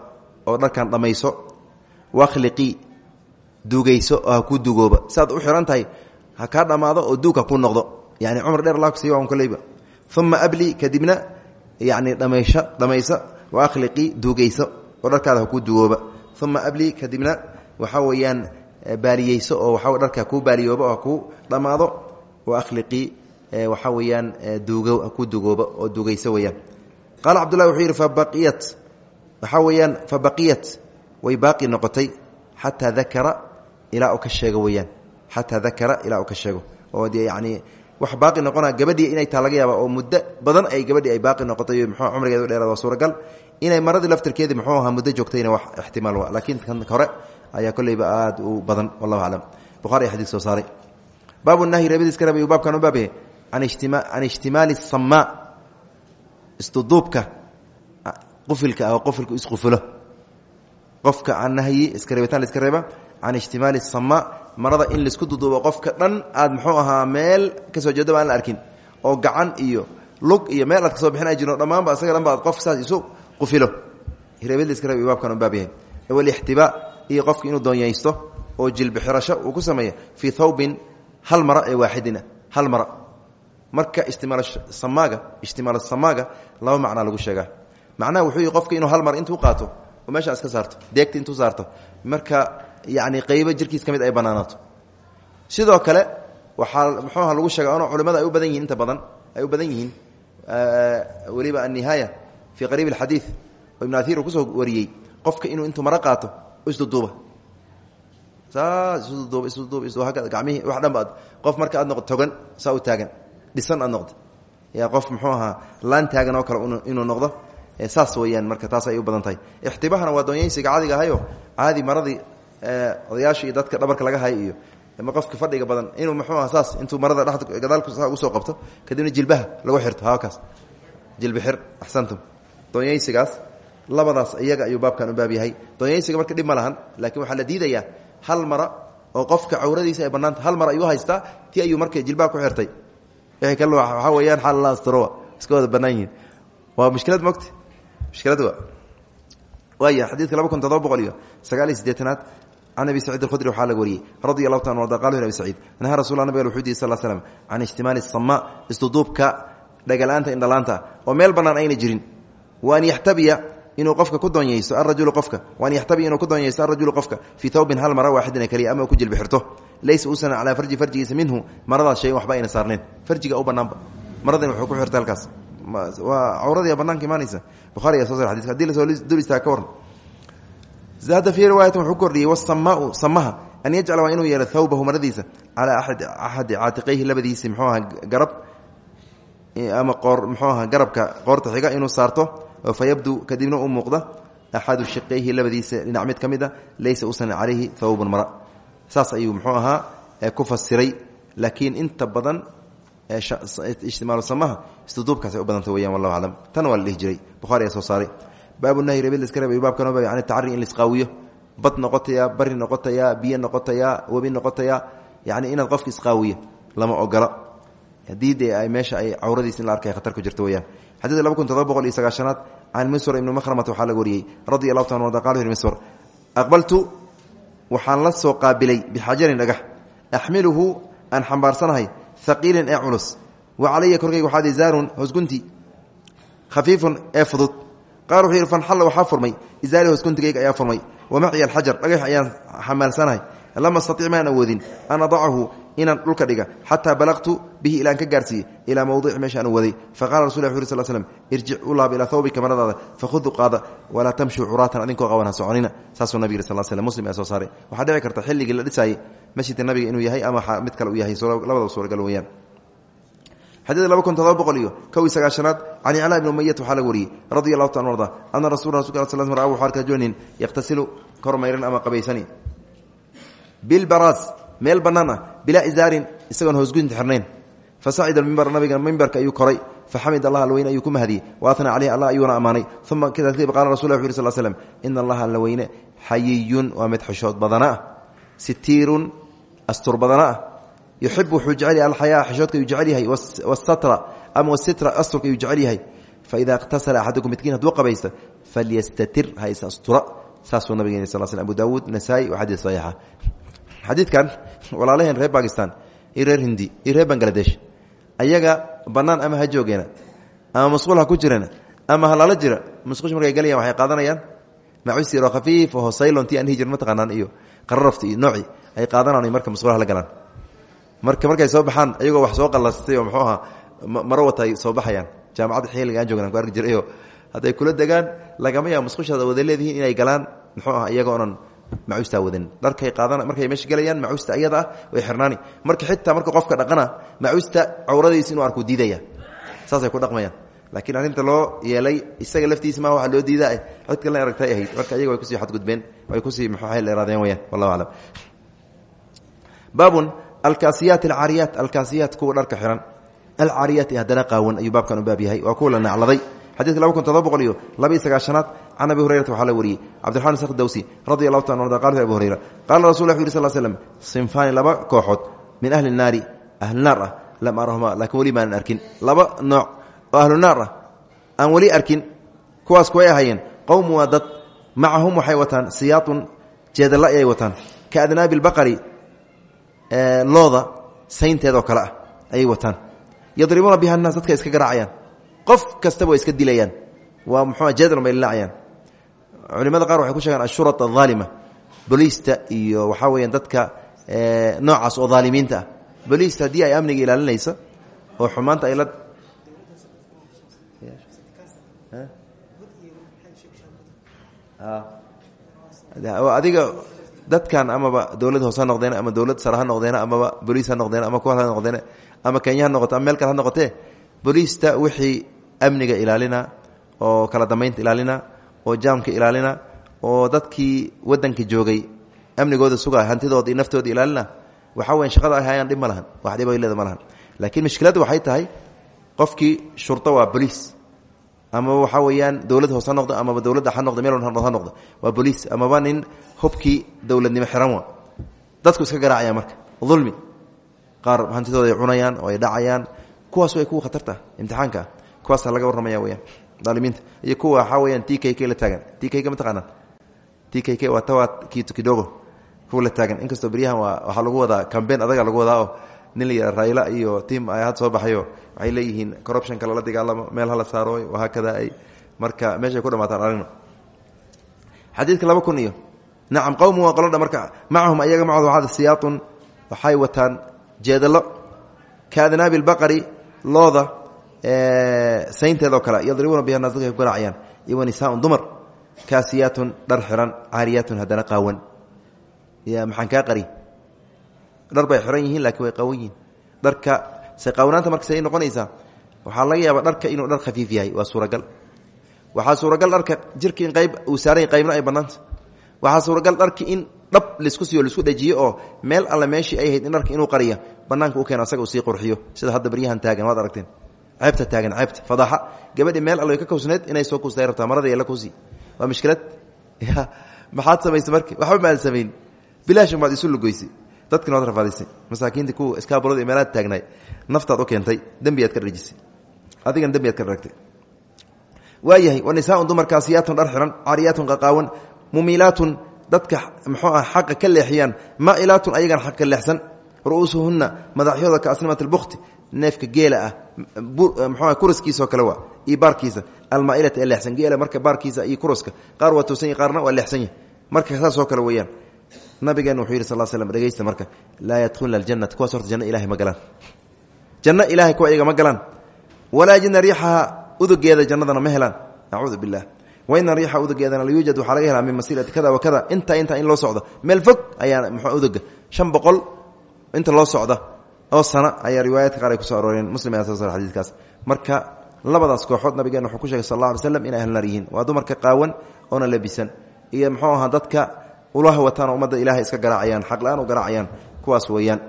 oo dharkan dhammayso wakhliqii dugayso oo ha ku dugooba. U xihan ha kaa dhammaado oo duug ha noqdo. Yani cumar dheer laa kusiiy koleyba. Uma ablii kadibna yani dhamaysho dhamayso wakhliqii dugayso oo dharkaada ha ku dugooba uma ablii kadibna waxaa weeyaan baaliyeyso oo waa dharka ku baaliyooba oo ku dhammaado wakhliqii waxaa weeyaan duugo ku dugooba oo dugayso weyaan qaala cabdullahi wuxuu yidhi fabaqiyat waxaa weeyaan fabaqiyat way baaqi noqotay xataa dakara ilaa uu wax baaqi noqona gabadhii inay taa laga yaaba oo muddo badan ay gabadhii ay baaqi noqotay mxuu cumrigeeda u suuragal inay maradii laftirkeedii muxuu ahaa muddo joogtayna wax ixtimaal wa laakiin kan hore ayaa kolleyba aad u badan wallahu aclam. Bukhari xadis soo saaray. Baabu nahyi reebadiis ka reebay baabkan u baabyahay can ijtimaali samaa isduduubka qufilka ah oo qufilku isqufulo qofka aan nahyi iska reebitaan la iska reeba. Can ijtimaali samaa marada in la isku duduubo qofka dhan aad muxuu ahaa meel ka soo jeedaba aan la arkin. Oo gacan iyo lug iyo meel aad ka soo bixin ay jirin o dhammaanba asaga dhan ba ad qofka saas isu qufilo u baab yahay. Walixtibaa iyo qofka inuu doonyaysto oo jilbixirasho uu ku sameeyo fii thawbin hal mara ee waaxidina. Hal mara. Marka ijtimaalsamaaga ijtimaal samaaga laba macnaa lagu sheegaa. Macnaha wuxuu yihi qofka inuu hal mar intuu qaato oo meeshaa iska saarto deegta intuu saarto marka yani qaybo jirkiis ka mid ay banaanaato. Sidoo kale waxaa muxuuha lagu sheega n culimada ay u badan yihiin inta badan ay u badan yihiin weliba annihaaya fii qariib alxadiid oo ibnu ahiir uu ku soo wariyey qofka inuu intuu maro qaato isduduuba saas isududuuba isuduuba isduuba gacmihii wax dhan ba qof marka aad noqdo togan saa u taagan. Dhisan aad noqdo yaa qof muxuu ahaa laan taagan oo kale inuu noqdo. Saas weyaan marka taas ay u badan tahay. Ixtibahana waa doonyaysiga caadiga ahayo caadi maradii odayaasha iyo dadka dhabarka laga hay iyo ama qofka fadhiga badan inuu muxuu aha saas intuu marada dheda gadaalku saa ugu soo qabto kadibna jilbaha lagu xirto. Haakaas jilbi xir. Axsantum doonyaysigaas labadaas iyaga ayuu baabkan u baab yahay. Doonyaysiga marka dhib lahan laakiin waxaa la diidayaa hal mara oo qofka cawradiisa ay bannaanta hal mara ayuu haystaa ti ayuu marka jilbaha ku xirtay. Waxaa weeyaan xaal la asturo iska wada bannaan yihiin. Waa mushkilad mogta mushkilad wa waaya xadiidka laba kun todoba boqol iyo sagaal iyo siddeetanaad can abi saciid alkhudri waxaa laga wariyey. Radi allahu ta arda qala abi saciid nahaa rasul nabig wuxuu dihi sal slm can ijtimaali samaa isduduubka dhagalaanta indhalaanta oo meel bannaan ayna jirin an yaxtabiya inuu qofka ku doonyaysto arajulu qofka waan yaxtabiya inuu ku doonyaysto arajulu qofka fii thawbin hal mara waaxidina keliya ama ku jilbi xirto laysa uusan calaa farji farjigiisa minhu maradaas shayin waxba ayna saarneen farjiga u bannaanba maradan wuxuu ku xirta halkaas waa cawradii banaanka imaanaysa buhari ayaa soo sar xadika haddii la soo dul istaaga ka waran zaada fii riwaayatan wuxuu kordhiyey wasamaau samaha an yajcala waa inuu yeelo thawbahu maradiisa calaa aad axadi caatiqayhi labadiisi muxuu aha garab oo fa yabdu kadibna u muuqda axadu shiqayhi labadiisa dhinac mid ka mid a laysa usan calayhi hawbun mara saas ayuu muxuu ahaa ku fasiray laakiin inta badan ijtimaalu samaha istuduubkaas ay u badanta weyaan wallahu aclam tan waa la dhihi jiray bukhari ayaa soo saaray baabu nahyi reebid laska reebay baabkan oo yani tacari in laisqaawiyo bad noqotaya bari noqotaya biyo noqotaya webi noqotaya yani inaad qofka isqaawiyo lama ogola haddii dee meesha ay cawradiis in la arkay khatar ku jirto weyaan xadiidka laba kun todoba boqol iyo sagaashanaad can miswar ibni makhramata waxaa laga wariyey. Radi allahu ta arda qala miswar aqbaltu waxaan la soo qaabilay bixajarin dhagax. Axmiluhu aan xambaarsanahay haqiilin ee culus. Wa calaya korkayga waxaad izaarun hoosgunti khafiifun ee fudud. Qaar wuxuu yidhi fanxalla waxaa furmay izaari hoosguntigayga ayaa furmay. Wamaciya alxajar dhagax ayaan inaan dhulka dhiga xataa balaqtu bihi ilaan ka gaarsiiye ilaa mawdici meesha aan waday. Faqala rasul ll sl slm irjic u laab ilaa thawbika maradaada fakhudu qaada walaa tamshuu curaatan adinkoo qaban ha soconina. Saasuu nabig yiri sal slm muslim ee soo saaray. Waxaa dhici karta xilligii la dhisaayey masjidka nabiga inuu yahay ama mid kale uu yahay labadaba suuragal weyaan xadiid laba kun todoba boqol iyo kow iyo sagaashanaad can iclaa ibni umayat waxaa laga wariyey radi allahu ta an arda ana rasul rasulka sl ra jonin yakhtasilu kormayran ama qabaysani. Bilbaraas meel bannaan ah bilaa izaarin isagoon hoosgunti xirnayn. Fasacida mimbar nabiga mimbarka ayuu koray. Faxamid allah alla weyne ayuu ku mahadiyey. Waatna caleyh allah ayuuna ammaanay uma kadib qala rasul ll uri sl slm ina allaha alla weyne xayiyun waa badana ah. Astur badana ah. Yuxib wuxuu jecel alxayaa xishoodka ayuu jecel yahay. Wasatra ama wasitra asturka ayuu jecel yahay. Faida ikhtasala axadukum midkiin xadiidkan walaalaheen reer bakistan iyo hindi iyo reer ayaga bannaan ama ha joogeena ama masquul ha ku jirana ama halaala jira masquush markay galayaan waxay qaadanayaan? Macuus yaroo khafiif oo saylontii aan hijir mataqaanaan iyo qararafti iyo noocii ay qaadanaan marka masquulaha la galaan. Marka markay soo baxaan ayagoo wax soo qallastay oo muxuu ahaa maro soo baxayaan. Jaamacadda xilliga aan joogan aan ku arki kula degaan lagama yaabo masquushaada wada leedihiin inay galaan muxuu aha iyaga onan macuustaa wadan dharkay qaadan markay meesha gelayaan macuusta iyada ah way xirnaani. Marka xitaa marka qofka dhaqana macuusta cawradiisa inuu arku diidaya. Saasay ku dhaqmayaan. Laakiin arrinta loo yeelay isaga laftiisa maa waxa loo diidaa cid kalena aragtay ahayd marka iyaga way ku sii xadgudbeen way ku sii muxuuleeraadeen weyaan wallahu aclam. Baabun alkaasiyaat alcaariyaat. Alkaasiyaat kuwa dharka xiran. Alcaariyaat ee haddana qaawan ayuu baabkan u baab yahay. Waa kuwa la nacladay xadidka laba kun todoba boqol iyo laba iyo sagaashanaad can abi hurayrata waxaa la wariyey cabdiraxman sakh dawsi radi allahu ta qala abu hurayra qala rasul lla yuri sal slm sinfaani laba kooxood min ahli naari ahli naar ah lam arahuma laakiin weli maanan arkin laba nooc oo ahlu naar ah aan weli arkin kuwaas kuway ahaayeen qowm waa dad macahum waxay wataan siyaatun jeedalla ayay wataan ka adnaabi lbaqari looda saynteedoo kale ah ayay wataan yadribuuna biha naas dadka iska garaacayaan qof kastaba way iska dilayaan waa muxuu jeedal bay laacayaan culimada qaar waxay ku sheegaan ashura alaalima boliista iyo waxaa weeyaan dadka noocaas oo dhaalimiinta ah. Boliista haddii ay amniga ilaalinaysa oo xumaanta ay la adiga dadkan amaba dowlad hoose ha noqdeen ama dowlad sare ha noqdeen amaba boliis ha noqdeen ama kuwa ha noqdeen ama kenya ha noqoto ama meel kale ha noqotee boliista wixii amniga ilaalina oo kala dambaynta ilaalina oo jaamka ilaalina oo dadkii wadanka joogay amnigooda suga hantidooda iyo naftooda ilaalina waxaa weya shaqada ay hayaan dhib lahan wax dhib ay ma lahan. Laakiin mushkiladda waxay tahay qofkii shurto waa boliis. Amaba waxaa weeyaan dowlad hoos noqdo amaba dowladda ha noqdo meel ha noqdo waa boliis. Amaba nin hubkii dowladnimo xiran wa dadku iska garaacaya marka ulmi qaar hantidooda ay cunayaan oo ay dhacayaan. Kuwaas way kuwa khatarta imtixaanka. Kuwaasa laga warramaya weyaan daalimiinta iyo kuwa waxaa weyaan t k k la taagan. T k k ma taqaanaan? T k k waa tawa kito kidogo. Kuwa la taagan. Inkastoo beryahan waa waxaa lagu wadaa cambein adaga lagu wadaa oo nin la yidhaha rayla iyo tiam ay had soo baxayo waxay leeyihiin corruptionka lala dagaalamo meel hala saaro wahaakada ay marka meeshay ku dhamaataan aragno. Xadiidka laba kun iyo nacam qowmu waa qolodha marka macahum ayaga macooda waxaada siyaatun waxay wataan jeedalo. Ka adnaabi lbaqari looda saynteedoo kale yadribuuna biha naas dadka ay ku garaacayaan dumar kaasiyaatun dhar xiran caariyaatun haddana qaawan. Maxaan kaa qari? Dhar bay xiran yihiin laakiin way qaawan yihiin. Dharka se qaawanaanta marka waxaa laga yaabaa dharka inuu dhar khafiif yahay waa suuragal. Waxaa suuragal dharka jirka in qayb uu saaran qaybna ay bannaanta waxaa suuragal dharki in dhab la isku siiyo la isku dhajiyo oo meel alle ay ahayd in dharka inuu qariya bannaanka u keeno asaga uu sii qurxiyo. Sida hadda baryahan taagan waad aragteen ceebta taagan ceebta fadaaxa gabadhii meel alle ka kawsneed inay soo kuustay rabtaa maradii la kuusii waa mushkilad maxaad samaysay marka waxba maad samayn. Bilaash umaad isu lugoysay. Dadkina waad rafaadaysay masaakiinta kuwa iskaabalada meelaad taagnaay naftaad u keentay. Dembiyaad ka dharjisay adigana dembiyaad ka dharagtay waayahay wa nisaaun dumarkaasiyaatun dhar xihan caariyaatun qaqaawan mumiilaatun dadka muxuu ah xaqa ka leexiyaan maa'ilaatun ayagana xaq ka leexsan. Ru'uusuhunna madaxyooda ka asnimat albukti neefka geela ah mxua kuraskiisaoo kale waa iyo baarkiisa almaailata ee leexsan geela marka baarkiisa iyo kuraska qaar waa toosan yahy qaarna waa leexsan yahy marka saasoo kale weeyaan nabigeena wuxuu yidhi sal slm dhegeysta marka laa yadkhulna aljannata kuwaas horta janno ilahay ma galaan. Janno ilahay kuwa iyaga ma galaan. Walaa yajidna riixaha udugeeda jannadana ma helaan. Nacuudu bilah waina riixa udugeedana la yuujad waxaa laga helaa min masiirati kada wa kada. Intaa intaa in loo socdo meel fog ayaa mxua uduga. Shan boqol inta loo socda oo sana ayaa riwaayaadka qaar ay kuso arooreen muslim ayaa soo sar marka labadaas kooxood nabigeena wuxuu ku sheegay sal alla alay slam inay ahlunaar yihiin waa dumarka qaawan oona labisan. Iyo muxuu ahaa dadka ulaha wataan oo ilahay iska garaacayaan xaq la'aan u garaacayaan kuwaas weeyaan.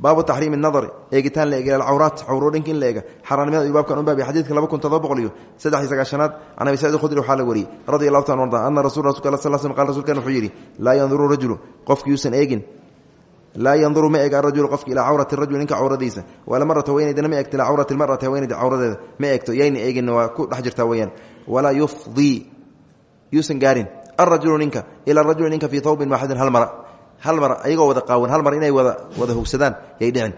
Baabu taxriimi nadari eegitaan la eeg ila alcawraat cawrodhinka in la eega. Ayuu baabkan u baabiy xadidka laba kun iyo saddex iyo sagaashanaad can abi saciid khudri waxaa la wariyey radi taala ana rasul rasulka sal slam qal rsulkan wuxuu yidhi laa yanduru rajulu. Qofki eegin laa yanduru ma eega arajulu qofka ilaa cawrati rajul ninka cawradiisa. Walamarata haweenaydana ma eegto ilaa cawrati lmarati haweenayda cawradeeda. Ma eegto yayna eegin waa ku dhex jirtaa weyaan walaa yufdii yuusan gaarin. Arajulu ninka ila rajuli ninka fii thawbin waaxidin hal mara hal mar ayagoo wada qaawan hal mar inay wada wada hugsadaan yay dhicin.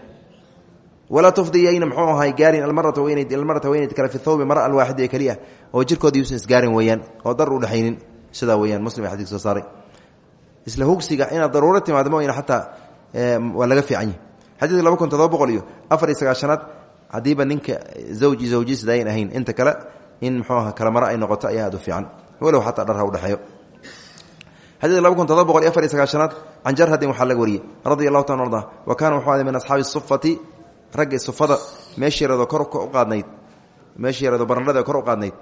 Walaa tufdi yayna mxuu ahay gaarin almarata haweenayd almarata haweenayd kale fi thawbi mara alwaaxid ee keliya oo jirkooda yuusan isgaarin weeyaan oo dar u dhexaynin sidaa weeyaan muslim ee xadis soo saaray. Isla hugsiga inaad daruuro waa laga fiican yahy xadiidka laba kun todoba boqol iyo afar iyo sagaashanaad haddiiba ninka zawji zawjiis dayan ahayn inta kale in muxuu aha kala maro ay noqoto ayaa aad u fiican. Walow xataa dhar ha udhexeeyo xadiidka laba kun todoba boqol iyo afar iyo sagaashanaad can jarhadin waxaa laga wariyey. Radi allahu taala arda wa kaana wuxuu aday min asxaabi sufati raggi sufada meeshii yaradoo kor u qaadnayd meeshii yaradoo barandhada kor u qaadnayd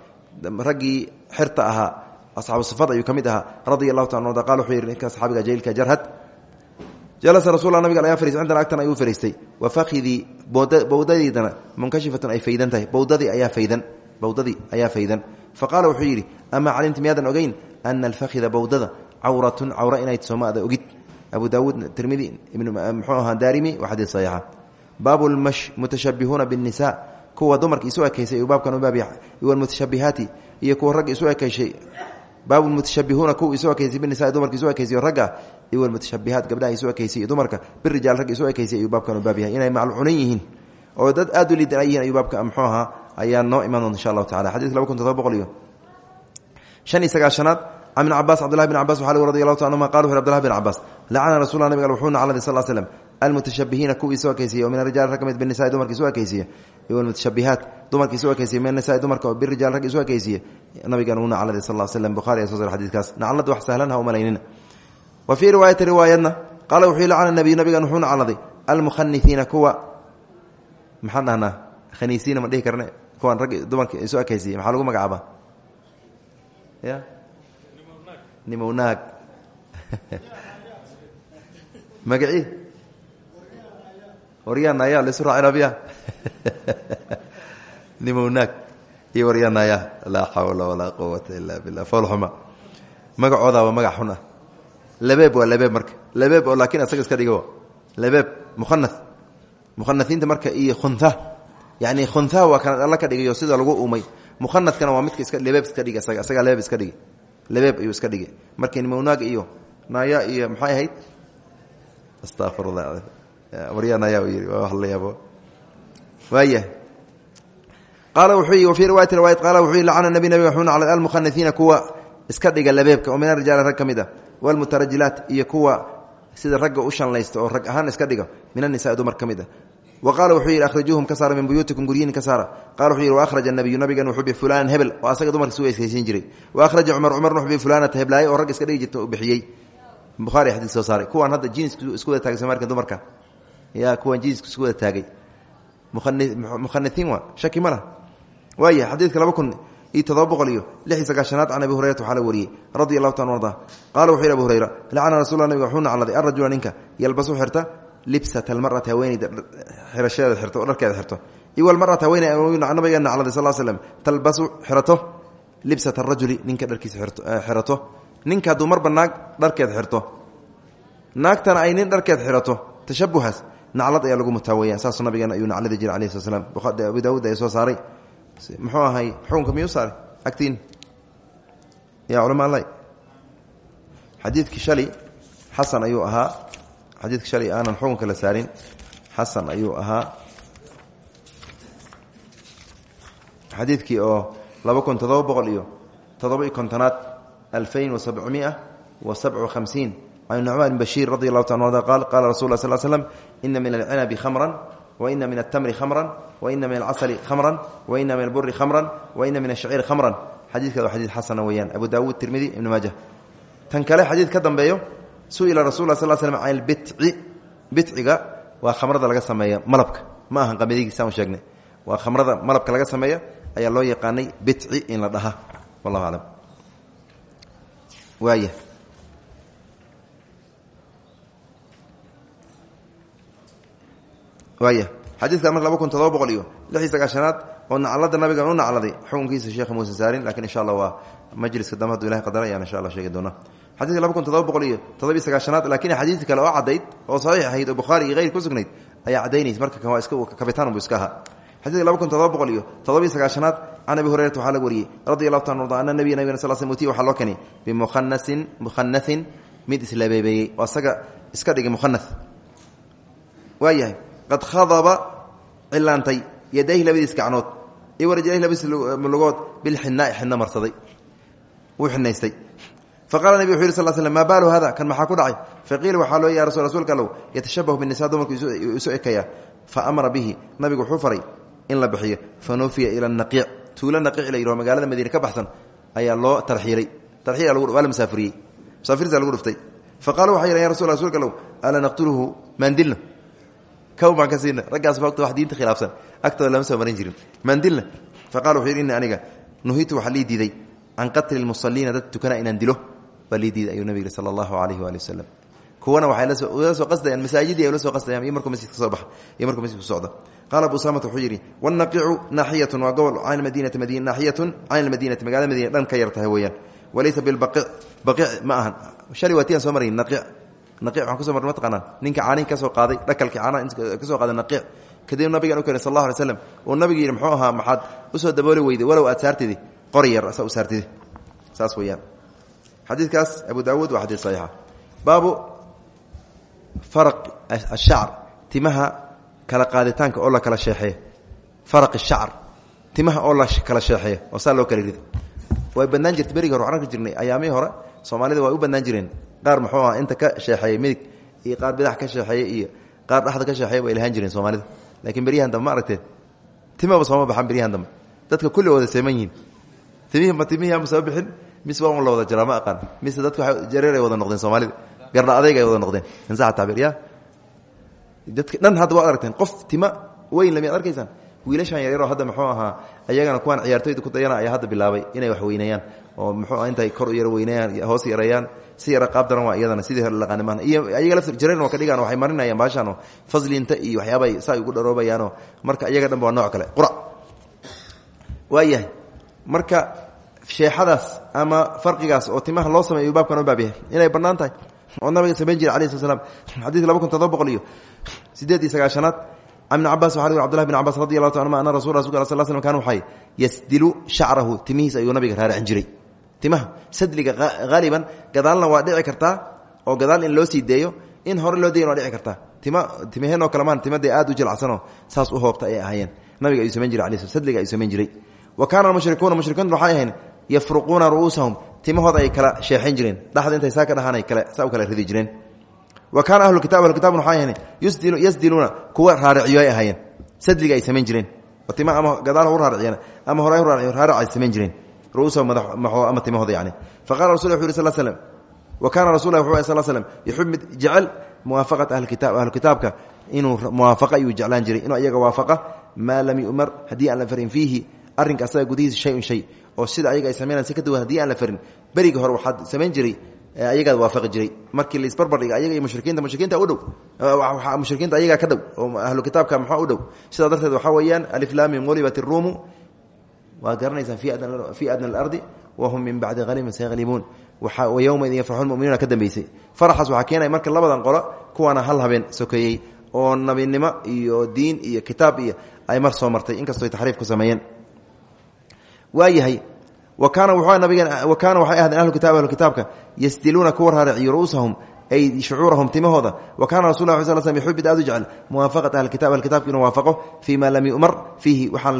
raggii xirta ahaa asxaabu sufad ayuu ka mid ahaa. Radia allahu taala arda qala wuxuu yidhi ninka asxaabiga jailka jarhad jalasa rasul nabig ayaa fariistay cindana agtan ayuu fariistay. Wa fakidii bowdadiidana munkashifatun ay faydan tahay. Bowdadii ayaa faydan. Bowdadii ayaa faydan. Fa qaala wuxuu yidhi amaa calimta miyaadan ogeyn? Ana alfakhida bowdada cawratun cawra inay somaada ogid. Abu daawuud tirmidi mxuu ahaa daarimi waa xadiis saxiixa. Baabu mutashabihuuna biاnisa kuwa dumarka isu ekaysay baabkan u baabiya mutashabihaati iyo kuwa ragga baabu mutashabihuuna kuwa isu ekaysay binisa dumarka isu ekaysay ragga iyo mutashabihaat gabdhaha isu ekaysay dumarka birijaal ragga isu ekaysay ayuu baabkan u baab yahay. Inay maclucunan yihiin oo dad aad u liidan yihiin ayuu baabka muxuu ahaa ayaa noo imaan doonta insha allahu tacala xadidka laba kun todoba boqol iyo shan iyo sagaashanaad can ibn cabas cbdulahi bn cabas waxa radi allahu ta anhuma qala wuxu abdulahi bn cabas lacana rasul nabig wuxuu nacladay sal slm almutashabihiina kuwa isu ekaysiya oo min arijal rag ka mid binisai dumarka isu ekaysiya iyo almutashabihaat dumarka isu ekaysiya min nisai dumarka oo birijal rag isu ekaysiya nabigan uu nacladay sal slm bukhari ayaa soo sar xadidkaas naclada wax sahlan ha umalaynina wa fii riwaayati riwaayadna qaala wuxuu lacana nabiy nabigan wuxuu nacladay almukhaniiina kuwa maxaan dhahnaa khaniisiina ma dhihi karne kuwan rag dumarka isu ekaysiya maxaa lagu magacaaba ya nimownaag magacii waryaanaya laisu raacinabiya nimownaag iyo waryaanaya laa xawla walaa quwata ila billah. Foolxuma magacooda waa magac xun ah labeeb waa labeeb marka. Labeeb oo laakiin asaga iska dhiga labeeb mukhana mukhanaثiinta marka iyo khunha yani khunha waa kan alla ka dhigayo sida lagu umay mukhanadkana waa midka iska labeeb iska dhigi isaga isagaa labeeb iska dhigi labeeb ayuu iska dhigay markii nimownaag iyo naaya iyo maxay ahayd? Astaqfirullah waryaa naaya u yidhi waa la yaabo waaya qaala wuxuu yii wafii riwaayati riwaayat qaala wuxuu yii lacana nabi nabiga wuxuu naclay almukhaniثiina kuwa iska dhiga labeebka oo min arijaali rag ka mid ah wاlmutarajilaat iyo kuwa sida ragga u shanlaysta oo rag ahaan iska dhiga min annisaai dumar ka mid ah. Wa qaala wuxuu yidhi akhrijuuhum ka saara min buyuutikum guryihin ka saara. Qala wuxuu yidhi waahraja nabiyu nabigan wuxuu bixi fulanan hebel oo asaga dumarka isu ekaysiin jiray. Wa akhraja cumar cumarna wuxuu bixi fulanata heblaaye oo ragga iska dhigi jirta u bixiyey. Bukhaari xadiis soo saaray. Kuwaan hadda jinisku isku wada taagay somarka dumarka yaa kuwaan jinisku isku wada taagay. Mukhaniiin waa. Shaki ma lah waaya xadiidka laba kun iyo todoba iyo lix iyo sagaashanaad can abi hurayrata waxaa taala arda qaala wuxuu yidhi abu hurayra lacana rasul nabiga wuxuu nacladay arajula ninka yalbasu xirta libsata almarati haweeneyda xirashadeeda xirto oo dharkeeda xirto. Iyo walmarata haweeney nabiga nacladay sal slam talbasu xirato libsata arajuli ninka dharkiisa xirato. Ninka hadduu marba naag dharkeed xirto. Naagtana ay nin naclad ayaa lagu mutaaweya saasuu nabigeena ayuu nacladi jira slat slam abu daawuud ayaa soo saaray. Muxuu ahay xukunka miyuu saaray? Agtiin. Ya culama alla xadiidkii shalay xasan ayuu ahaa. Xadiidka shalay aanan xukunka la saarin xasan ayuu ahaa. Xadiidkii oo laba kun todoba boqol iyo todoba iyo kontonaad alfayn wa sabcmia wa sabc wa hamsiin can nucmaan bn bashiir radi allahu ta qaal qaala rasul la sl slm ina min alcinabi khamran waina min altamri khamran waina min alcasli khamran waina min alburi khamran waina min ashaciri khamran xadiidkaas waa xadiid xasana weeyaan abu daawuud tirmidi ibn maaja tan kale xadiid ka dambeeyo su'ila rasul sl slm can ilbitci bitciga waa khamrada laga sameeya malabka ma ahan qamadigiisaan sheegnay waa khamrada malabka laga sameeya ayaa loo yaqaanay bitci in la dhaha wallahu aclam waaya waaya xadiidka marka laba kun todoba boqol iyo lix iyo oo naclada nabiga u nacladay. Xukunkiisa sheekha muusa saarin laakiin insha allah waa majliska dambe haduu ilahay qadara ayaan insha allah sheegi doona. Xadidka laba kun todoba boqol iyo todoba iyo sagaashanaad laakiin xadiid kale oo cadayd oo saxiix ahayd oo bukhaari iyo hayr ku sugnayd ayaa cadaynaysa marka kan waa iska kabitaan bu iska ahaa. Xadiidka laba kun todoba boqol iyo todoba iyo sagaashanaad can abi hurayrata waxaa la wariyey radi taala arda ana nabiya nabigana sal sl utiya waxaa loo kenay bimukhanasin mukhanasin mid islabeebeeyey oo isaga iska dhigay mukhana waayahay qad khadaba cilaantay yadayhi labadiis gacnood iyo warajlayhi labadiis lugood bilxinaai xidno marsaday wuu faqala nabig wuxu yiri sal slm maa baalu hada kan maxaa ku dhacay? Faqiila waxaa loo ya rasul rsulka allow yatashabahu binisa dumarku isu ekaya. Fa amara bihi nabigu wuxuu in la bixiyo. Fa nufiya ila naqiic tuulo naqiic la yidhaho magaalada madiine ka baxsan ayaa loo tarxiilay. Tarxiil waa la musaafiriyey musaafirta lagu dhuftay. Fa qala waxay yidhan ya rasul rsulka allow naqtuluhu maandilna? kow baan ka siina raggaas waqti wax diinta khilaafsan. Agtooda lama soo marin jirin. Maandilna fa qala wuxuu yidhi inni aniga nuhitu waxaa lii diiday can qatli lmusaliina dad tukana inaan dilo. Baa lii diiday ayuu nabig yiri sala allahu alayhi waali wasalam kuwana waxay la soo qasdayaan masaajidii ay la soo qasdayaan iyo markuu masjidka soo baxa iyo markuu masjidku socdo. Qaala abu usaamata wuxuu yidhi wanaqicu naaxiyatun waa gobol can madinati madina naaxiyatun can almadinati magaalada madiina dhan ka yar tahay weeyaan. Walaysa bilbaqic baqic ma ahan. Shalay waa tiyaan soo marayn naqiic waxaan kuso marnay mataqaanaan ninka caanihi ka soo qaaday dhakalkii caanaha ka soo qaaday naqiic. Kadib nabigan u keenay sal allah alay slam uu nabigu yidhi muxuu ahaa maxaad u soo dabooli weyday? Walow aad saartidi? Qori yar asa u saartidi. Saas weeyaan. Xadiidkaas abu daawuud waa xadiid saxiixa. Baabu faraq ashacr timaha kala qaaditaanka oo la kala sheexeeyo. Faraq shacr timaha oo la kala sheexeeyo. Oo saa loo kala rido way badnaan jirtay berigi hore waxaan arki jirnay. Ayaamihii hore soomaalida way u badnaan jireen qaar muxuu aha inta ka sheexeeyey midig iyo qaar bidax ka sheexeeye iyo qaar dhexda ka sheexeeye way lahaan jireen soomaalida. Laakiin beryahan dambe ma aragteen timaba sooma baxan beryahan dambe. Dadka kulli wada seeman yihiin. Ma timihii ama soo bixin? Mise wada jiraa ma aqaan. Mise dadku waa jareeray wada noqdeen soomaalida. Garna adayg ay wada noqdeen. Insaxa tacbiir ya dadka dhan hadda waad qof tima weyn lamiyaad arkaysaan? Wiilashan yaryaroo hadda muxuu ahaa ayagana kuwaan ciyaartoyda ku dayana hadda bilaabay inay wax weyneeyaan oo muxuu ah intay kor u yaro weyneeyaan hoos yareeyaan si yara qaab daran waa iyadana sidii hore laqaani maaha iyo ayaga laftir jareerna waa ka dhigaan waxay marinayaan baashaan oo faslinta iyo waxyaabay saa ugu dharoobayaanoo. Marka iyaga dhan ba waa nooc kale. Qura. Waayahay marka sheexadaas ama farqigaas oo timaha loo sameeyo baabkan u baab yahay inay bannaan tahay. Oo nabiga samayn jira alayh sl slam xadidka laba kun todoba boqol iyo sideed iyo sagaashanaad. Ibni cabas waxa abdullah bn cabas radi allahu ta anuma ana rasul rasulka sal slam kan waxay yasdilu shacrahu. Timihiis ayuu nabiga raaricin jiray timaha. Sadliga haaliban gadaalna waa dhici kartaa oo gadaal in loo sii in hore loo deeyan waa dhici kartaa. Tima timaheenoo kale maan timadee aad u jilacsanoo saas u hoobta ayay ahaayeen. Nabiga ayuu samayn jiray ala sl sadliga ayuu samayn jiray. Wa kaana almushrikuuna mushrikiintu waxay ahayn yafruquuna ru'uusahum. Timahooda ay kala sheexin jireen. Dhaxda intay saa ka kale saa u kala ridi jireen. Wa kaana ahlu kitab ahlu kitabna waxay ahayn yasdiluuna kuwa raariciyo ay ahaayeen. Sadliga ay samayn jireen. Oo ama gadaal u raariciyeen ama hore raaric ay samayn jireen ama timahooda yani faqala rasul wuxu yuri sal slam wa kaana rasulah wuxuu sal slam yuxib jecel muwaafaqata ahli kitab ahlu kitaabka. Inuu muwaafaqa ayuu jeclaan jiray inuu iyaga waafaqa. Maa lam yu'mar haddii aan la farin fiihi arrinka asaga gudihiisa shayun shay. Oo sida ayaga ay sameynaan si ka duwan haddii aan la farin berigii hore waxaad samayn jiray ayagaad waafaqi jiray. Markii laisbarbardhiga ayaga iyo mushrikiinta mushrikiinta u dhow. Mushrikiinta ayagaa ka dhow oo ahlu kitaabka maxaa u dhow? Sidaa darteed waxaa weeyaan aliflaami qulibat iruumu waa garanaysaan fii adna alardi wahum min bacdi halimin sayaqlibuun yowmaidin yafraxu muminuuna ka dambeysay. Faraxaas waxaa keenaya marka labadan qolo kuwaana hal habeen sokeeyey oo nabinimo iyo diin iyo kitaab iyo ay mar soo martay inkastoo taxriif ku sameeyeen. Waayahay wa kaana wa kaana waxay ahdeen ahlu kitab ahlu kitaabka yasdiluuna kuwa raaraciyo ru'uusahum ay shucuurahum timahooda. Wa kaana rasul la sl sl yuxib aad u jecel muwaafaqat ahlikitaab ahlkitabka inuu waafaqo fii ma lam yu'mar fiihi waxaan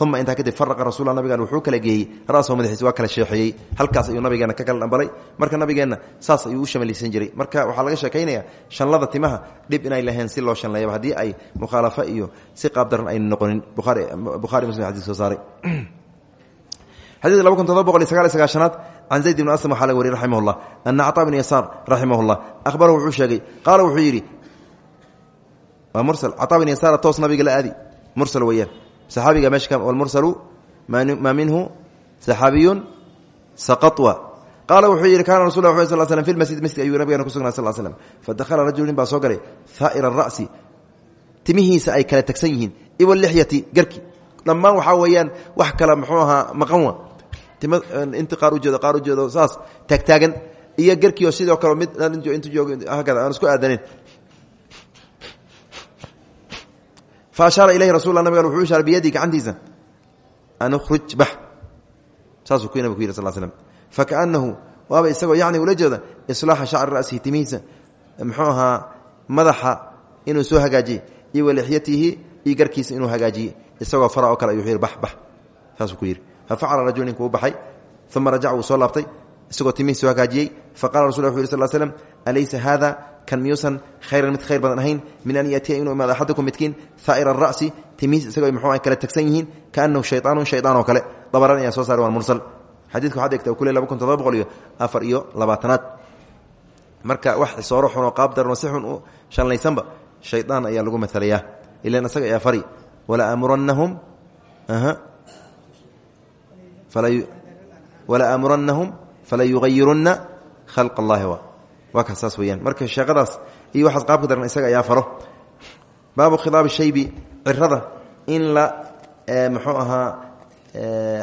uma intaa kadib faraqa rasul nabigan wuxuu kala geeyey ra'sahu madaxiisa waa kala sheexeeyey halkaas ayuu nabigeena ka kala dhambalay marka nabigeenna saas ayuu u shamalisan jiray marka waxaa laga sheekaynaya shanlada timaha dhib inay laheen si loo shanleeyaba haddii ay mukhaalafo iyo si qaabdaran ayna noqonin buhari muslim xadis soo saaray xadidka laba kun todoba boqol sagaal sagaashanaad can zayd ibni aslam waxaa laga wariyey raximah llah ana cطaa bn yasaar wuxuu sheegay qaala wuxuu yidhi waa mursal caطaa bn yasaar toos nabiga la aadi mursal weeyaan saxaabiga meesha walmursalu maa minhu saxaabiyun saqaطwa qaala wuxuu yidhi kaana rasul lla sl slm fi masjid masjid ayuu nabigana kusugnaa sal slm fadakhala rajulu nin baa soo galay haa'ira ra'si timihiisa ay kala tagsan yihiin iwa lixyati garki. Dhammaan waxaa weeyaan wax kala muxuu ahaa maqan wa inti qaar ujeedo qaar ujeedo saas taagtaagan iyo gerkii oo sidoo kale mid intu joog hakada aan isku aadanin fa ashaara ilayhi rasul nabiga wuxuu ishaaray biyadii gacantiisa an ukhruj bax saasuu ku nabig ku yidhi sal slam fakaanahu waaba isagoo yacni ula jeeda islaaxa shacri ra'sihi timihiisa muxuu ahaa madaxa inuu soo hagaajiyey iyo walixyatihi iyo garkiisa inuu hagaajiyey isagoo fara oo kale ayuu yidhi bax bax saasuu ku yidhi fafacala rajul ninkuu baxay uma rajaca wuu soo laabtay isagoo timihi soo hagaajiyey faqala rasul wuxu yh sl slm alaysa haada kan miyuusan khayran mid khayr badan ahayn min an yatiya inuu imaado axadakum midkiin haa'ira ra'si timihiis isagoo muxuu kala tagsan yihiin kaanahu shayطaanu shaydaan oo kale dabaran ayaa soo saaray waan mursal xadiidka waxaa degta kule laba kun todoba boqol iyo afar iyo labaatanaad marka wax sooro xun oo qaab daran oo si xun u shallaysanba shaydaan ayaa lagu matalayaa ilan isaga ayaa fari wala aamurannahum waa kaas saas weyaan marka sheeqadaas iyo waxaas qaabka daran isaga ayaa faro. Baabu khidaabi shaybi cirada in la muxuu ahaa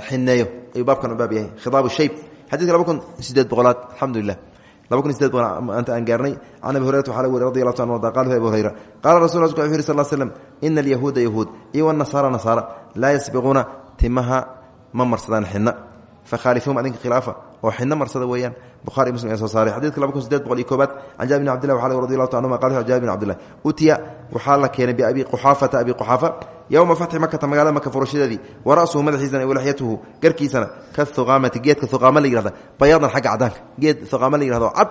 xineeyo. Ayuu baabkan u baab yahay. Shayb. Xadidka laba kun sideed boqolaad alxamdulilah laba kun sideed boqol anta aan gaarnay can abi hurayrata waxaa laga wari radi qala abi hurayra qaala rasul wuxu yiri sal slam ina alyahuuda yahuud iyo timaha ma marsadaan xina fakhaalifhum adinka khilaafa oo xidno marsada weeyaan. Buhari muslim ayaa soo saaray. Xadidka laba kun sideed boqol iyo koobaad can jaabir bn abdillah waxaa radi allahu ta anhuma qala jaabir bn abdillah utiya waxaa la keenay biabi quxaafata abi quxaafa yowma fatxi makata magaalada maka furashadeedii wa ra'suhu madaxiisana walaxyatuhu garkiisana ka huqaamati geedka huqaama la yihahda bayaadan xagga cadaanka geed huqaama la yihahdo cad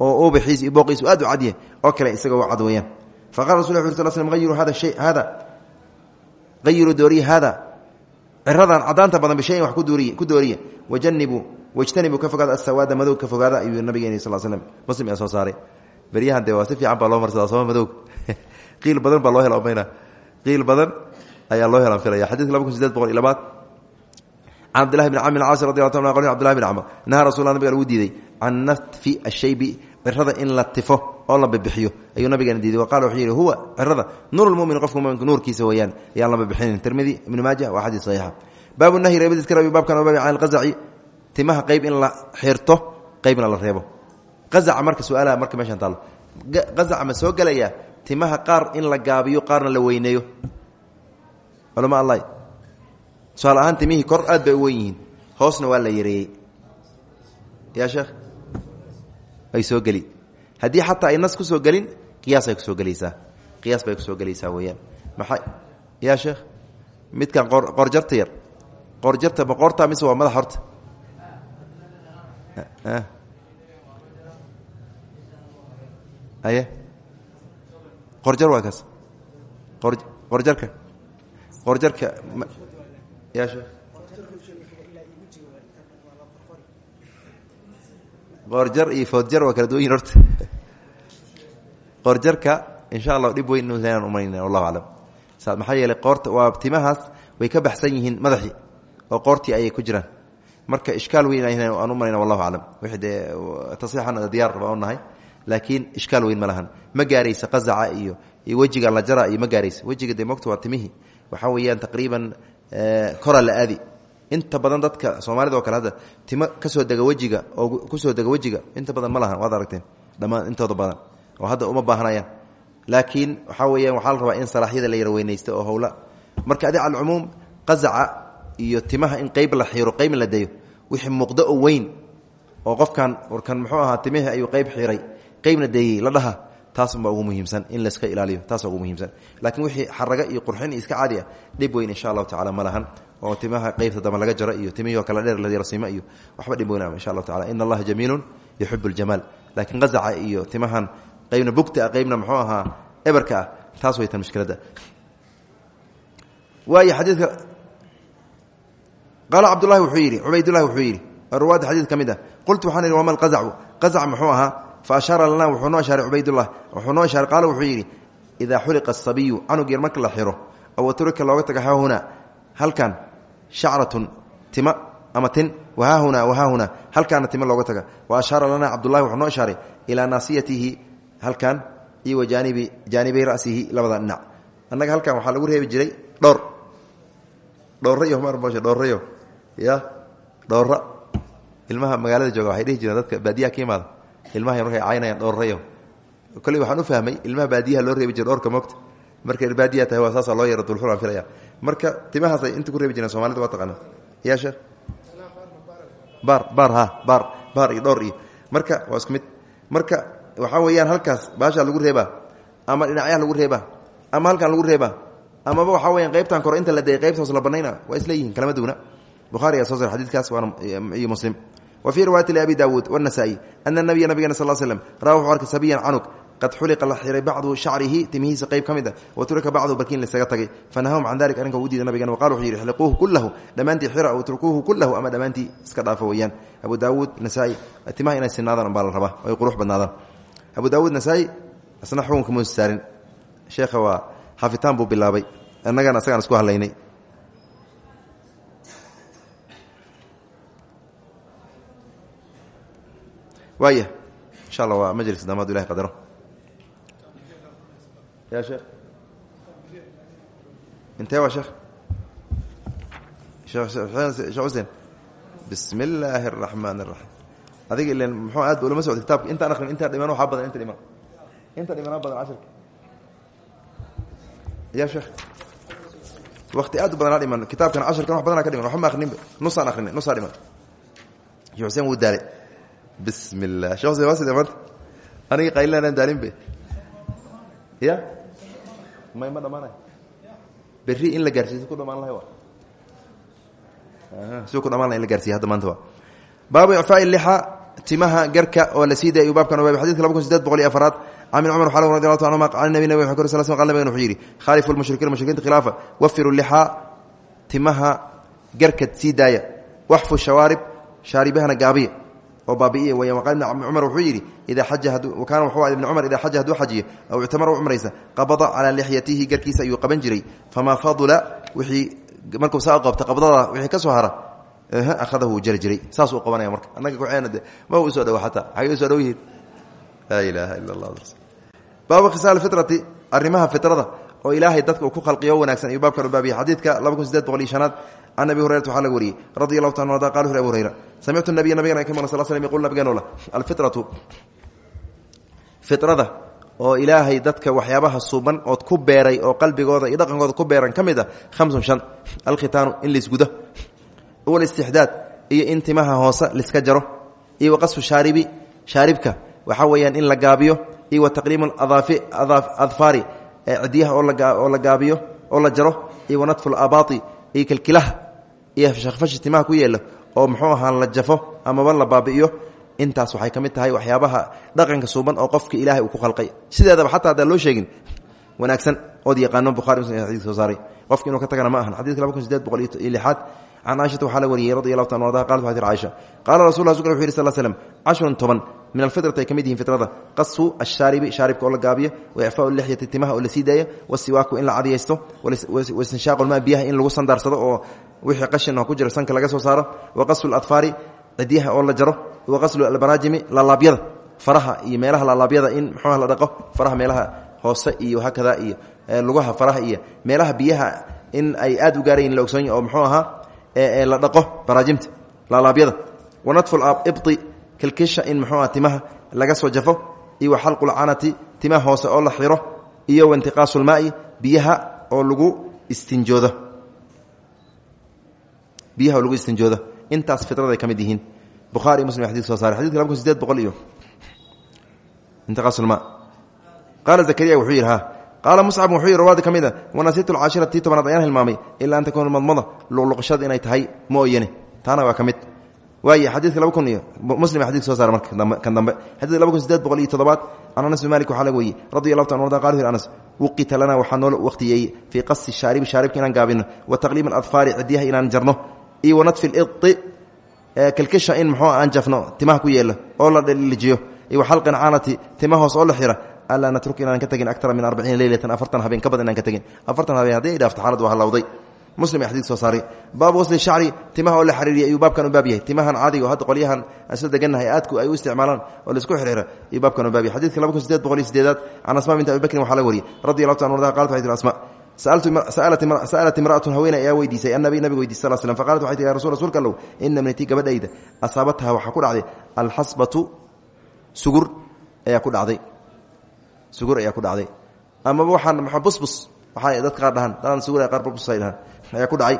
oo ubaxiis iyo booqiisu aad u cadyahay oo kale isaga waa cad weeyaan. Faqala rasul ll sl slm ayiru hada shay hada ayiruu dooriya hada ciradan cadaanta badan bishayin wax ku dooriya wajanibuu wajtanibuu ka fogaada asawaada madow ka fogaada ayuu nabigeeni sal slm muslim yaa soo saaray. Beryahan dee waa si fiican baa loo marsadaa sooma madow. Qiil badan baa loo hela mayna qiil badan ayaa loo helan filaya. Xadidka laba kun sideed boqol iyo labaad. Can abdillahi bn camr caas radi ta qol abdillahi bn camr nahaa rasul nabiga lagu diiday can natfi ashaybi cirada in la tifo oo la bibixiyo. Ayuu nabigeena diiday. Wa qala wuxuu yidhi huwa cirada nuur lmumin qofka muminka nuurkiisa weeyaan ayaan la bibixinin tirmidi ibnu maaja waa xadiis saxiixa. Baabu nahyi reebadiska rabi baabkan oo baabi can alqazaci timaha qayb in la xirto qaybna la reebo. Qazaca marka su'aalaha marka meeshaan taallo qazaca ma soo gelaya timaha qaar in la gaabiyo qaarna la weyneeyo? Culama allah tusaale ahaan timihii kor aad bay yihiin. Hoosna waa la yareeyey. Yaa sheekh? Ay soo geli. Haddii xataa ay nas ku soo gelin qiyaasay ku soo gelaysaa. Qiyaas bay ku soo gelaysaa weeyaan. Maxay? Yaa sheekh? Midkan qorjarta yar. Qorjarta boqorta mise waa madax horta aye qorjar waa kaas ya sheekh qorjar iyo foodjar waa kala duwan yihiin horta qorjarka insha allah dhib weyn inaan umaynayna wallahu aclam maxaa yeelay qoorta waa timahaas way ka baxsan yihiin madaxii oo qoortii ayay ku jiraan marka ishkaal weyn aan u marayna wallahu aclam wixii dee tasxiixan diyaar baa u nahay laakiin ishkaal weyn ma lahan. Ma gaaraysa qazaca iyo wejiga la jara iyo ma gaaraysa. Wejiga dee mogta waa timihii waxaa weeyaan taqriiban kora la aadi. Inta badan dadka soomaalida oo kale hadda timo ka soo dega wejiga oo ku soo dega wejiga inta badan ma lahan waad aragteen. Dhammaan intooda badan. Oo hadda uma baahnayaan laakiin waxaa weeyaan waxaa la rabaa in salaaxyada la yara weynaysto oo howla. Marka adi calcumuum qazaca iyo timaha in qeyb la xiiro qeyb la dayo wixii muuqdo oo weyn oo qofkan warkan muxuu ahaa timihii ayuu qeyb xiiray qeybna deeyey la dhaha taasubaa ugu muhiimsan in layska ilaaliyo taasa ugu muhiimsan. Laakiin wixii xaraga iyo qurxin iska caadi ah dhib weyn insha allahu tacala ma lahan oo timaha qeybta dama laga jaro iyo timihii oo kale dheer la yarsiimo iyo waxba dhib weyn insha allahu tacala ina allaha jamiilun yuxibu ljamaal laakiin qazaca iyo timahan qeybna bugta ah qeybna muxuu ahaa eberka ah taas way tan mushkiladda waay xadiidka qaala cabdulahi wuxuu yidhi cubaydulahi wuxuu yidhi ruwaadda xadiid ka mid ah. Qultu waxaan idhi wama alqazacu qazac muxuu ahaa fa ashaara lana wuxuu noo ishaaray cubaydullah wuxuu noo ishaaray qaala wuxuu yidhi idaa xuliqa asabiyu canug yar marka la xiro aw turika looga taga haahunaa halkan shacratun tima ama tin wahaahunaa wahaahunaa halkaana tima looga taga. Wa ashaara lana cabdullahi wuxuu noo ishaaray ilaa naasiyatihi halkan iyo wa jaanibi jaanibay rasihi labada dhinac dhowrayo marmoshe dhowrayo ya dhowra ilmaha magaalada jooga waxay dhihi jireen dadka baadiyaha ka imaada ilmaha markay caynayaan dhowrayo kolley waxaan u fahmay ilmaha baadiyaha loo reebi jira dhowrka moogta. Markay baadiya tahay waa saasaa loo yara dulfulaan filaya marka timahaasay inta ku reebi jireen somalida waa taqaana ya sheekh? Baar baar ha baar baar iyo dhowr iyo. Marka waa isku mid. Marka waxaa weeyaan halkaas baashaa lagu reebaa ama dhinacyaha lagu reebaa ama halkan lagu reebaa amaba waxaa weyan qaybtan kore inta la dayay qaybta hoos la banayna waa isleeyihin kalama duwana. Buhari ayaa soo sar xadidkaas iyo muslim. Wa fii riwaayati liabi daawuud wاnasaa-i ana nabiya nabigana sal slm raa wuxuu arkay sabiyan canug qad xuliqa la xiray bacdu shacrihi timihiisa qayb ka mid a wa turika bacdu barkiin lasaga tagay. Fanahahum can dalik arrinka u diiday nabigana waqal wuxuu yidhi ixliquuhu kulahu dhammaantii xira aw utrukuuhu kulahu ama dhammaantii iska dhaafo weeyaan. Abu daawuud nasaa-i timaha inay sinaadaan baa la rabaa ay qurux badnaadaan. Abu daawuud nasaa-i isna xukunka muusa saarin. Sheekha waa xafitaan buu bilaabay. Annagana asagaan isku hadlaynay. Waaya insha allah waa majlis damaadu ilahi qadaro. Ya sheekh intee waa sheekh sheekh xuseen bismi illaahi araxmaan araxiim adiga ilan muxuu aad ba ulama socda kitaabka? Intaan akrin intaa dhiman waxaa badan inta dhiman inta dhimanaa badan ya sheekh wakti aad u badanaa dhiman kitaabkan cashirkan wax badana ka dhiman waxba ma akrinba nusaan akrinay nusaa dhiman sheekh xuseen wuu daalay. Bismi illah shekh xuseen waa sidee maanta anigi qaylinanaan daalinbe ya? May ma dhamaanay? Berri in la gaarsiiyo si ku dhamaan lahay wa? Si ku dhamaan lahay in la garsiya hadda maanta wa. Baabu icfaa'i lixa timaha garka oo la sii day ayuu baabkan ogaabay xadidka laba kun sideed boqol iyo afaraad cumar xal radi allahu ta anhuma can nabi nabi wuxuu kor sl qal nabigan wuxuu yidhi khaalifu lmushrikiin mushrikiinta khilaafa wafiru lixaa timaha garka sii daaya waxfu shawaarib shaaribahana gaabiya oo baabi'iya weya waqaal ibn cumar wuxuu yidhi idaa xaja kaana wuxuu ibn cumar idaa xaja hadduu xajiyo aw ictamara u cumraysa qabada calaa lixyatihi garkiisa ayuu qaban jiray famaa fadula wixii markuu saa qabta qabdada wixii ka soo hara ahadahu jari jiray saasuu qabanaya marka annaga kuceena de ma u soo dhow xataa xagay u soo dhow yihiin laa ilaaha ila allah baabu khisaal fitrati arrimaha fitrada oo ilaahay dadka ku khalqiyo wanaagsan ayuu baabkan u baabiya xadiidka laba kun sideed boqol iyo shanaad can abi hurayrata waxaa laga wariyey radi allahu taala arda qala wuxu abu hurayra samictu nabiya nabigana ka fitrada oo ilaahay dadka waxyaabaha suuban ood ku beeray oo qalbigooda iyo dhaqankooda ku beeran ka mid a hamsun shan alkhitaanu in laisgudo walistixdaad iyo in timaha hoose jaro iyo waqasfu shaaribi shaaribka waxaa weeyaan in la gaabiyo iyo wa taqliimu adfaari cidiyaha oo la gaabiyo oo la jaro iyo wanadfu labaai iyo kilkilaha iyo shakfashi timaha ku yeela oo muxuu ahaa la jafo amaba la baabi'iyo intaas waxay ka mid tahay waxyaabaha dhaqanka suuban oo qofka ilaahay uu ku khalqay. Sideedaba xataa haddaan loo sheegin wanaagsan ood yaqaano bukhari muslim xadidka soo saaray qofka inuu ka tagana ma ahan. Xadidka laba kun sideed boqol iyo lixaad can caaishata waxaa la wariyey radi allahu ta arda qalat waxay tir caaisha qaala rasul la wuxu yiri sal slm cashrun toban min alfitrati ay ka mid yihiin fitrada qasu ashaaribi shaaribka oo la gaabiyo waicfaau lixyati timaha oo la sii daaya wasiwaaku in la cadiyaysto waistinshaqu lmaa biyaha in lagu sandaarsado oo wixii qashin oo ku jira sanka laga soo saaro wa qasu ladfaari cidyaha oo la jaro wa qaslu albaraajimi laalaabyada faraha iyo meelaha laalaabyada in muxuuha la dhaqo faraha meelaha hoose iyo hakada iyo lugaha faraha iyo meelaha biyaha in ay aad u gaarayin la ogsoony oo muxuu ahaa la dhaqo baraajimta laalaabyada wanadfu ibti kilkisha in muxuu aha timaha laga soo jafo iyo wa xalqulcanati timaha hoose oo la xiro iyo waintiqaasu lmaai biyaha oo lagu istinjoodo. Biyaha lagu istinjoodo. Intaas fitraday ka yihiin. Bukhaari muslim xadis soo saaray. Xadidka laba sideed boqol iyo intiqaasulma qaala zakariya wuxuu yidhi ha qaala wuxuu yidhi rawaadi ka mid a wanasiitu alcaashira ayaan hilmaamay ilaa an takuuna madmada luqluqashada inay tahay mooyane. Taana waa ka waay xadiidka laba kun iyo muslim xadidka soo saara marka kan dambe. Xadidka laba kun sideed boqol iyo toddobaad can anas bin malik waxaa laga weyey radi allahu ta arda qala anas wuqita lana waxaa noo waqtiyeeyey fii qasi shaaribi shaaribka inaan gaabino wa taqliim aladfaari cidyaha inaan jarno iyo wanadfi lidi kalkisha in muxuu aan jafno timaha ku yeelo oo la dhalijiyo iyo waxalqin caanati tima hoos oo la xira alaa natruk inaan ka tegin akara min arbaciina leylatan afartan habeen ka badan inaan ka tegin afartan habeen haddii ay dhaafto xaalad waa halawday muslim ee xadiid soo saaray. Baabu wasli shacri timaha oo la xariiriyay ayuu baabkan u baab yahay. Timahan caadiga oo hadda qolyahan aan soo degannahay aadku ay u isticmaalaan oo la isku xirxira ayuu baabkan u baab yahay. Xadidka laba kun sideed boqol iyo sideedaad can asma binti abi bakrin waxaa laga wariyey radi allahu ta arda qalat waxay tii asma sa'alat imra'atun haweeney ayaa weydiisay annabi nabiga weydiisay sal slm faqalat waxay tii ya rasul rsulka allow ina mnitii gabadhayda asaabatha waxaa ku dhacday alxasbatu sugur ayaa ku dhacday. Sugur ayaa ku dhacday. Amaba waxaan maa busbus? Waxaa dadka qaar dhahaan dadaan sugur qaar busbus ay dhahaan ayaa ku dhacay.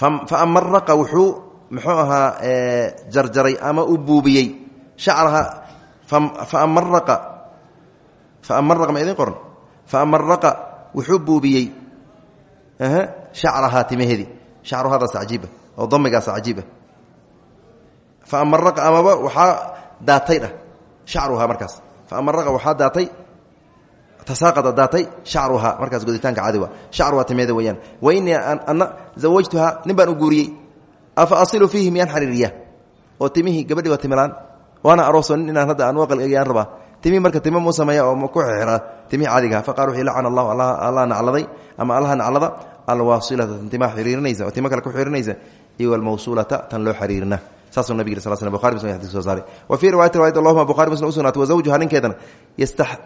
Fa amaraqa wuxuu muxuu ahaa jarjaray ama u buubiyey shacraha. Faamaraqa faamaraqa ma idin qoran? Faamaraqa wuxuu buubiyey shacrahaa timaheedii shacruhadaas cajiiba oo damigaas cajiiba faamaraqa amaba waxaa daatay dhah shacruhaa markaas. Faamaraqa waxaa daatay tasaaqada daatay shacruhaa markaas goditaanka caadi waa shacruhaa timeeda weeyaan. Wa innii ana zawajtuhaa nin baan u guuriyey. Afa asilu fiihi miyaan xariiriya oo timihii gabadhii waa timilaan. Waana arooso nin inaan hadda aan u aqalgeyaan rabaa. Timihii marka time muu sameeya oo ku xira timihii caadigaha faqala wuxuu lacana allahu allah nacladay ama allaha naclada alwaasilata. Tan timaha xiriirinaysa oo timo almawsuulata tan loo xiriirina saasuu nabig yiri sal sl bukhari muslim xadis soo saaray. Wa fii riwayati riwayat allahuma bukhari muslim u sugnaatay wa zawjuha ninkeedana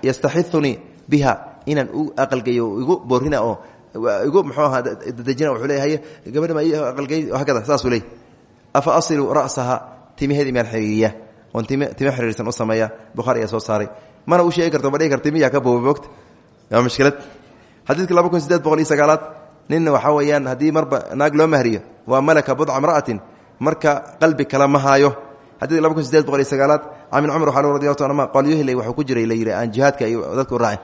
yastaxithunii biha inaan u aqalgeeyo igu boorina oo igu muxuu ahaa dadejina wuxuu leeyahay gabadha ma ii aqalgey hakada saasuu leey afa asilu ra'saha timaheedii miyaan xiriiriya oon time time xiriirsan u sameeya bukhari ayaa soo saaray. Mana u sheegi karto ma dhihi karta miyaa ka booba moogta waa mushkilad. Xadiidka laba kun sideed boqol iyo sagaalaad ninna waxaa weeyaan haddii marba naag loo mahriyo waa malaka budca mra'atin marka qalbi kale ma haayo. Xadidka laba kun sideed boqol iyo sagaalaad camin cumar waxaa radi ta anuma qolyohile waxuu ku jiray la yidhi aan jihaadka ay dadka u raacin.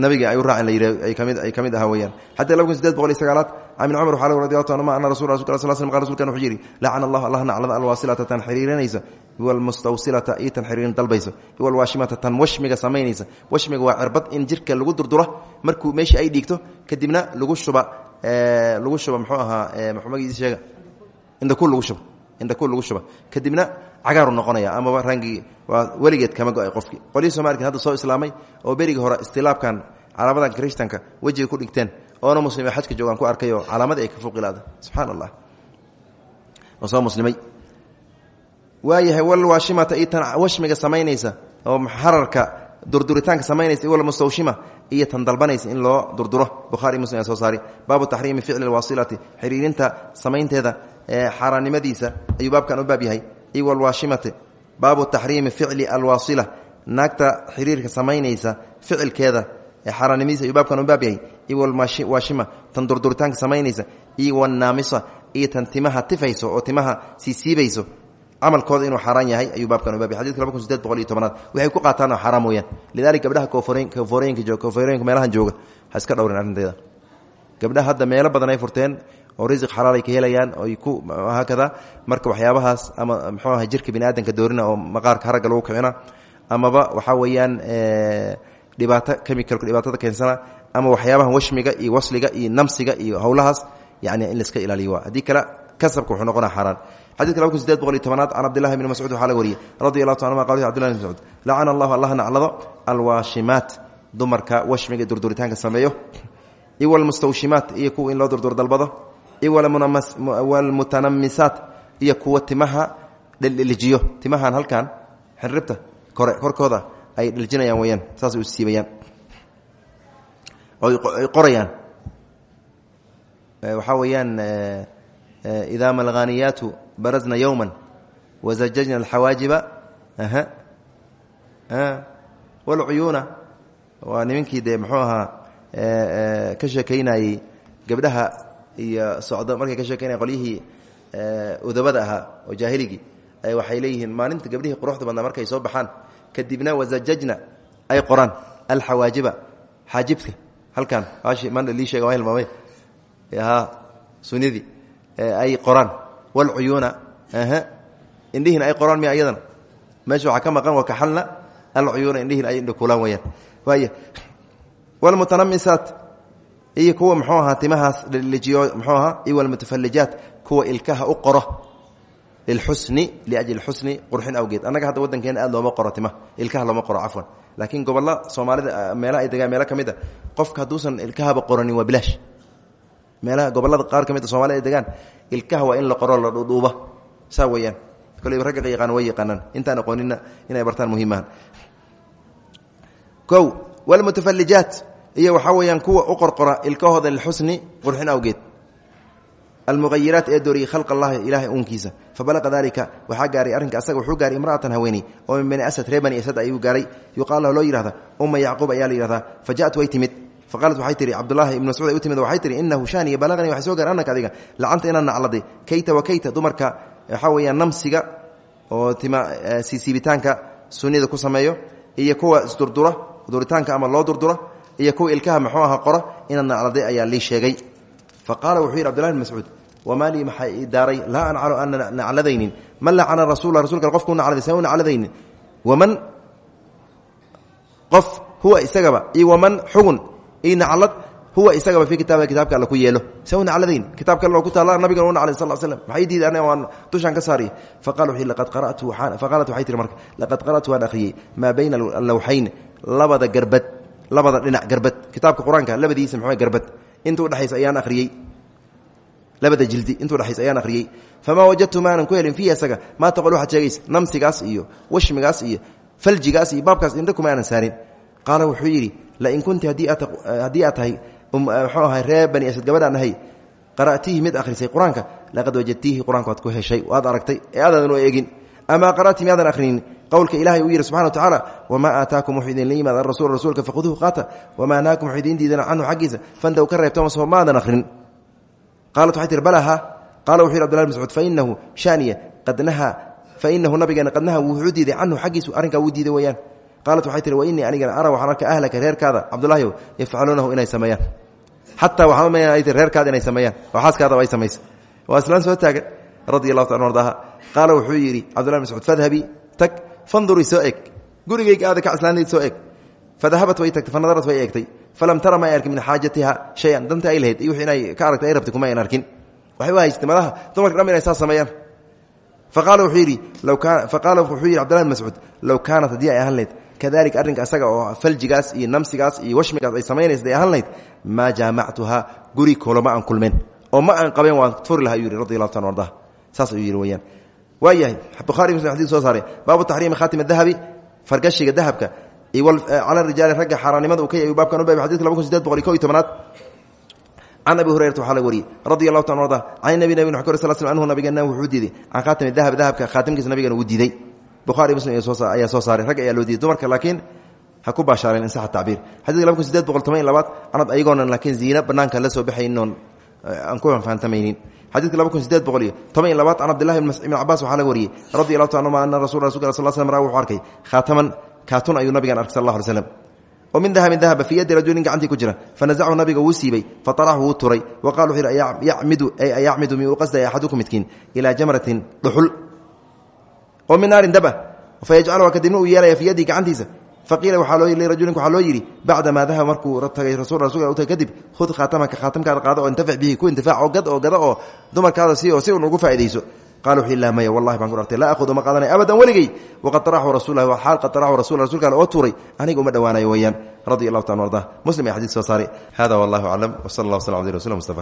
Nabiga ay u raacin la yidhi ay ka mid ay ka mid ahaa weyaan xadidka laba kun sideed boqol iyo sagaalaad camin cumar waxaa radi ta anuma ana rasul rasulka sal slam qal rsulkan wuxuu yidhi lacana allahu allah naclada alwaasilata tan xiriirinaysa walmustawsilata iyo tan xiriirin dalbayso walwaashimata tan washmiga samaynaysa. Washmiga waa cirbad in jirka lagu durduro markuu meeshii ay dhiigto kadibna lagu shuba lagu shuba muxuu ahaa muxuu magiisi sheega indhakuul lagu shuba kadibna cagaaru noqonaya amaba rangii waa kama go'ay qofkii. Qolyii hadda soo islaamay oo berigii hore istilaabkan calaamadan krishtanka wejiga ku dhigteen oona muslime xajka joogaan ku arkay oo ay ka fuqilaada subxaan oo soo muslimay. Waayahay walwaashimata iyo tan washmiga samaynaysa oo xararka durduritaanka samaynaysa walmustawshima iyo tan dalbanaysa in loo durduro. Bukhaari muslim soo saari baabu taxriimi ficli alwaasilati xiriirinta samaynteeda xaaraannimadiisa ayuu baabkan u baab yahay. Iyo walwaashimati baabu taxriimi ficli alwaasila. Naagta xiriirka samaynaysa ficilkeeda xaaraannimadiisa ayuu baabkan u baab yahay. Iyo walwaashima tan durduritaanka samaynaysa. Iyo wanaamisa iyo tan timaha tifayso oo timaha siisiibayso camalkooda inuu xaaraan yahay ayuu baabkan u baab yahay. Xadidka laba kun waxay ku qaataan oo xaaraam lidalik gabdhaha koofooreyn koofooreynka jooga koofooreynka meelahan jooga. Ha dhowrin arrinteeda. Gabdhaha hadda meelo badan ay furteen oo risiq xalaal ay ka helayaan oy ku haakada marka waxyaabahaas ama muxuu aha jirka bini aadamka doorina oo maqaarka haragga lagu kicina amaba waxaa weeyaan dhibaato chemicalku dhibaatada keensana ama waxyaabahan washmiga iyo wasliga iyo namsiga iyo howlahaas yani in laiska ilaaliyo. Waa haddii kale kasabka wuxuu noqonaa xaaraan xadidka laba kun sideed boqol iyo tobanaad can cabdillahi bni mascuud waxaa laga wariyey radi allahu ta anuma qal cbdillahi bn mascuud lacana allahu allah naclado alwaashimaat dumarka washmiga durduritaanka sameeyo. Iwalmustawshimaat iyo kuwa in loo durdur dalbado iwalmutanamisaat iyo kuwa timaha dheldhelijiyo timahan halkan xirribta kore korkooda ay dheljinayaan weyaan saasay u siibayaan oy qorayaan. Waxaa weeyaan idaa malghaniyaatu barazna yowma wazajajna alxawaajiba walcuyuuna waa nimankii dee muxuu ahaa ka sheekaynayey gabdhaha iyo socdo. Markay ka sheekaynaya qolyihii udabada ahaa oo jaahiligii waxay leeyihiin maalinta gabdhihii quruxda badnaa markay soo baxaan kadibna wazajajna ay qoraan alxawaajiba xaajibka. Halkan lii sheega waa hilmaamay sunidii ay qoraan. Walcuyuuna indhihiina ay qoraan miya iyadana meesha waxaa ka maqan wakaxalna alcuyuuna indhihiina ay indhikulaan weyaan waaya walmutanamisaat iyo kuwa muxuu ahaa timahaas ahaa iyo walmutafalijaat kuwa ilkaha u qoro. Lilxusni liajli xusni qurxin awgeed. Annaga hadda waddankeena aad looma qoro timaha ilkaha looma qoro cafwan. Laakiin gobolla soomaalida meelaha ay degaan meelo ka mid a qofka hadduusan ilkahaba qoranin waa bilaash. Meelaha gobollada qaar ka mid a somalida ay degaan ilkaha waa in la qoro la dhuudhuuba. Saa weeyaan. Koleyba ragga yaqaan way yaqaanaan. Intaan aqoonina inay bartaan muhiimahan. Kow walmutafalijaat iyo waxaa weeyaan kuwa u qorqora ilkahooda lilxusni qurxin awgeed. Almuayiraat ee dooriyey khalq allahi ilahay uunkiisa. Fabalaqa dalika waxaa gaaray arrinka asaga wuxuu gaaray imra'atan haweeney oo min asad reer bani asad ayuu gaaray. Yuqaal lahu loo yihahda umma yacquub ayaa la yihahdaa fa jaءat way timid. Faqaalat waxay tihi cabdulahi ibn mascuud ay u timid. Waxay tihi inahu shaaniya balaqanii waxay soo gaar annaka adiga. Lacanta inaan nacladay. Kayta wa kayta dumarka waxaa weeyaan namsiga oo tima siisiibitaanka sunnida ku sameeyo iyo kuwa isdurdura duritaanka ama loo durdura iyo kuwa ilkaha muxuu aha qora inaan nacladay ayaa lii sheegay. Faqaala wuxuu yidhi abdullahi bn mascuud wamaa lii maxaa ii daaray? Laa ancalu ana nacladaynin. Man lacana rasuula rasulka qofkuu nacladay sa u nacladaynin? Waman qof huwa isagaba iyo waman xugun io naclad huwa isagaba fii kitaaba kitaabka alla ku yeelo? Sa u nacladayn? Kitaabka all ku taalla nabigan u naclay sal slm maxay diiday aniga waan dushaan ka saariya faqala labada dhinac garbad. Kitaabka qur'aanka labadiisa muxuu garbad. Inta udhexaysa ayaan akhriyey. Labada jildi inta udhexaysa ayaan akhriyey. Famaa wajadtu maanan ku helin fiihi isaga maa taqol waxaad namsigaas iyo washmigaas iyo faljigaas iyo baabkaas indha kuma aanan saarin. Qaala wuxuu yidhi lain kunti haddii aad tahay mxuu ahay reer asad gabadhaan ahay qara'tiihi mid qowlka ilahay uu yidhi subxana wa tacaala wamaa aataakum wuxuu idinla yimaada arasuul rasuulka faquduuhu qaata wamaa nahaakum wuxuu idiin diidana canhu xaggiisa fantaw ka reebtoma soo maadan akhrin qaalat waxay tihi balaha qaala wuxu yhi abdullah bn mascuud fainahu shaniya qad nahaa fainahu nabigeena qad nahaa wuxuu diiday canhu xaggiisu arrinkaa wuu diiday weeyaan. Qaalat waxay tihi wainii anigana ara waxaan arka ahlaka reerkaada cabdulahiow yafcaluunahu inay sameeyaan. Xataa ay tii reerkaada inay sameeyaan oo xaaskaadaba ay samaysa. Waa islaan soo taagan radi allahu ta ardaaha qaala wuxuu yidhi cabdullah bn mascuud fadhabii tag fandurii soo eg gurigayga aada ka islaantayd soo eg fadahabat way tagtay fanadarat way eegtay falam tara ma ay arkin min xaajatiha shayan danta ay lahayd iyo wixii inay ka aragtay ay rabtay kuma ayn arkin waxay u haystay madaha dumarka dham inay saas sameeyaan faqaala wuxuu yidhi faqaala wuxuu yidhi cabdullah bn mascuud low kaanat haddii ay ahaan lahayd kadalika arrinka asaga oo faljigaas iyo namsigaas iyo washmigaas ay samaynaysa day ahaan lahayd maa jaamactuhaa guri kulmeen oo ma aan weyaan waa yahay bukhari muslim xadis soo saaray. Baabu taxriimi khaatim dahabi fargashiga dahabka. Cala rijaali ragga xaaraannimada uu ka yahy baabkan u baabay xadidka laba kun sideed boqol iyo ko iyo tobanaad. Can abi hurayrata waxaa laga wariyey radi allahu ta arda can nabi nabig nuxkor sal sl anhu nabigeena wuxuu diiday. Can khaatimi dahab dahabka khaatimkiisa nabigana uu diiday. Bukhari muslim ayaa soo saaray. Ragga ayaa loo diiday. Dumarka laakiin ha ku baashaareen in saxa tacbiir. Xadidka laba kun sideed boqol toban iyo labaad canad ayagoonan laakiin ziina banaanka la soo baxaynoon aan ku fahantamaynin xadidka laba kun sideed boqol iyo toban iyo labaad can cabdillahi ibn cabaas waxaa laga wariyey radi allahu ta anhuma ana rasul rasulka sal slm ra wuxuu arkay khaataman kaatun ayuu nabigan arkay sal allah alay slam oo min dahabin dahaba fii yaddi rajulin gacantii ku jira fanazachu nabiga wuu siibay faطaraxu wuu turay wa qala wuxuu yidhi yacmidu ay ayacmidu miyuu qasdaya axadukum midkiin ilaa jamratin dhuxul oo min naarin daba fayajcaluha kadibna uu yeelaya fii yaddii gacantiisa faqiila waxaa loo lirajulin waxaa loo yidhi bacdamaa dahaba markuu tagay utagay kadib hud khaatamaka khaatamkaada qaado oo intafic bihi ku intifaac oo gad oo gada oo dumarkaada si oo si un ugu faa'idayso qala wuxuu ilah maya wallahi baan ku dhartay laa ma qaadanay abadan weligey waqad taraxu rasulah xaal qad taraxu rasul rasulka ale oo tuuray aniga uma dhowaanayo weeyaan. Radi allahu muslim ee xadis hada wallahu aclam w sala allah waslam abdi mustafa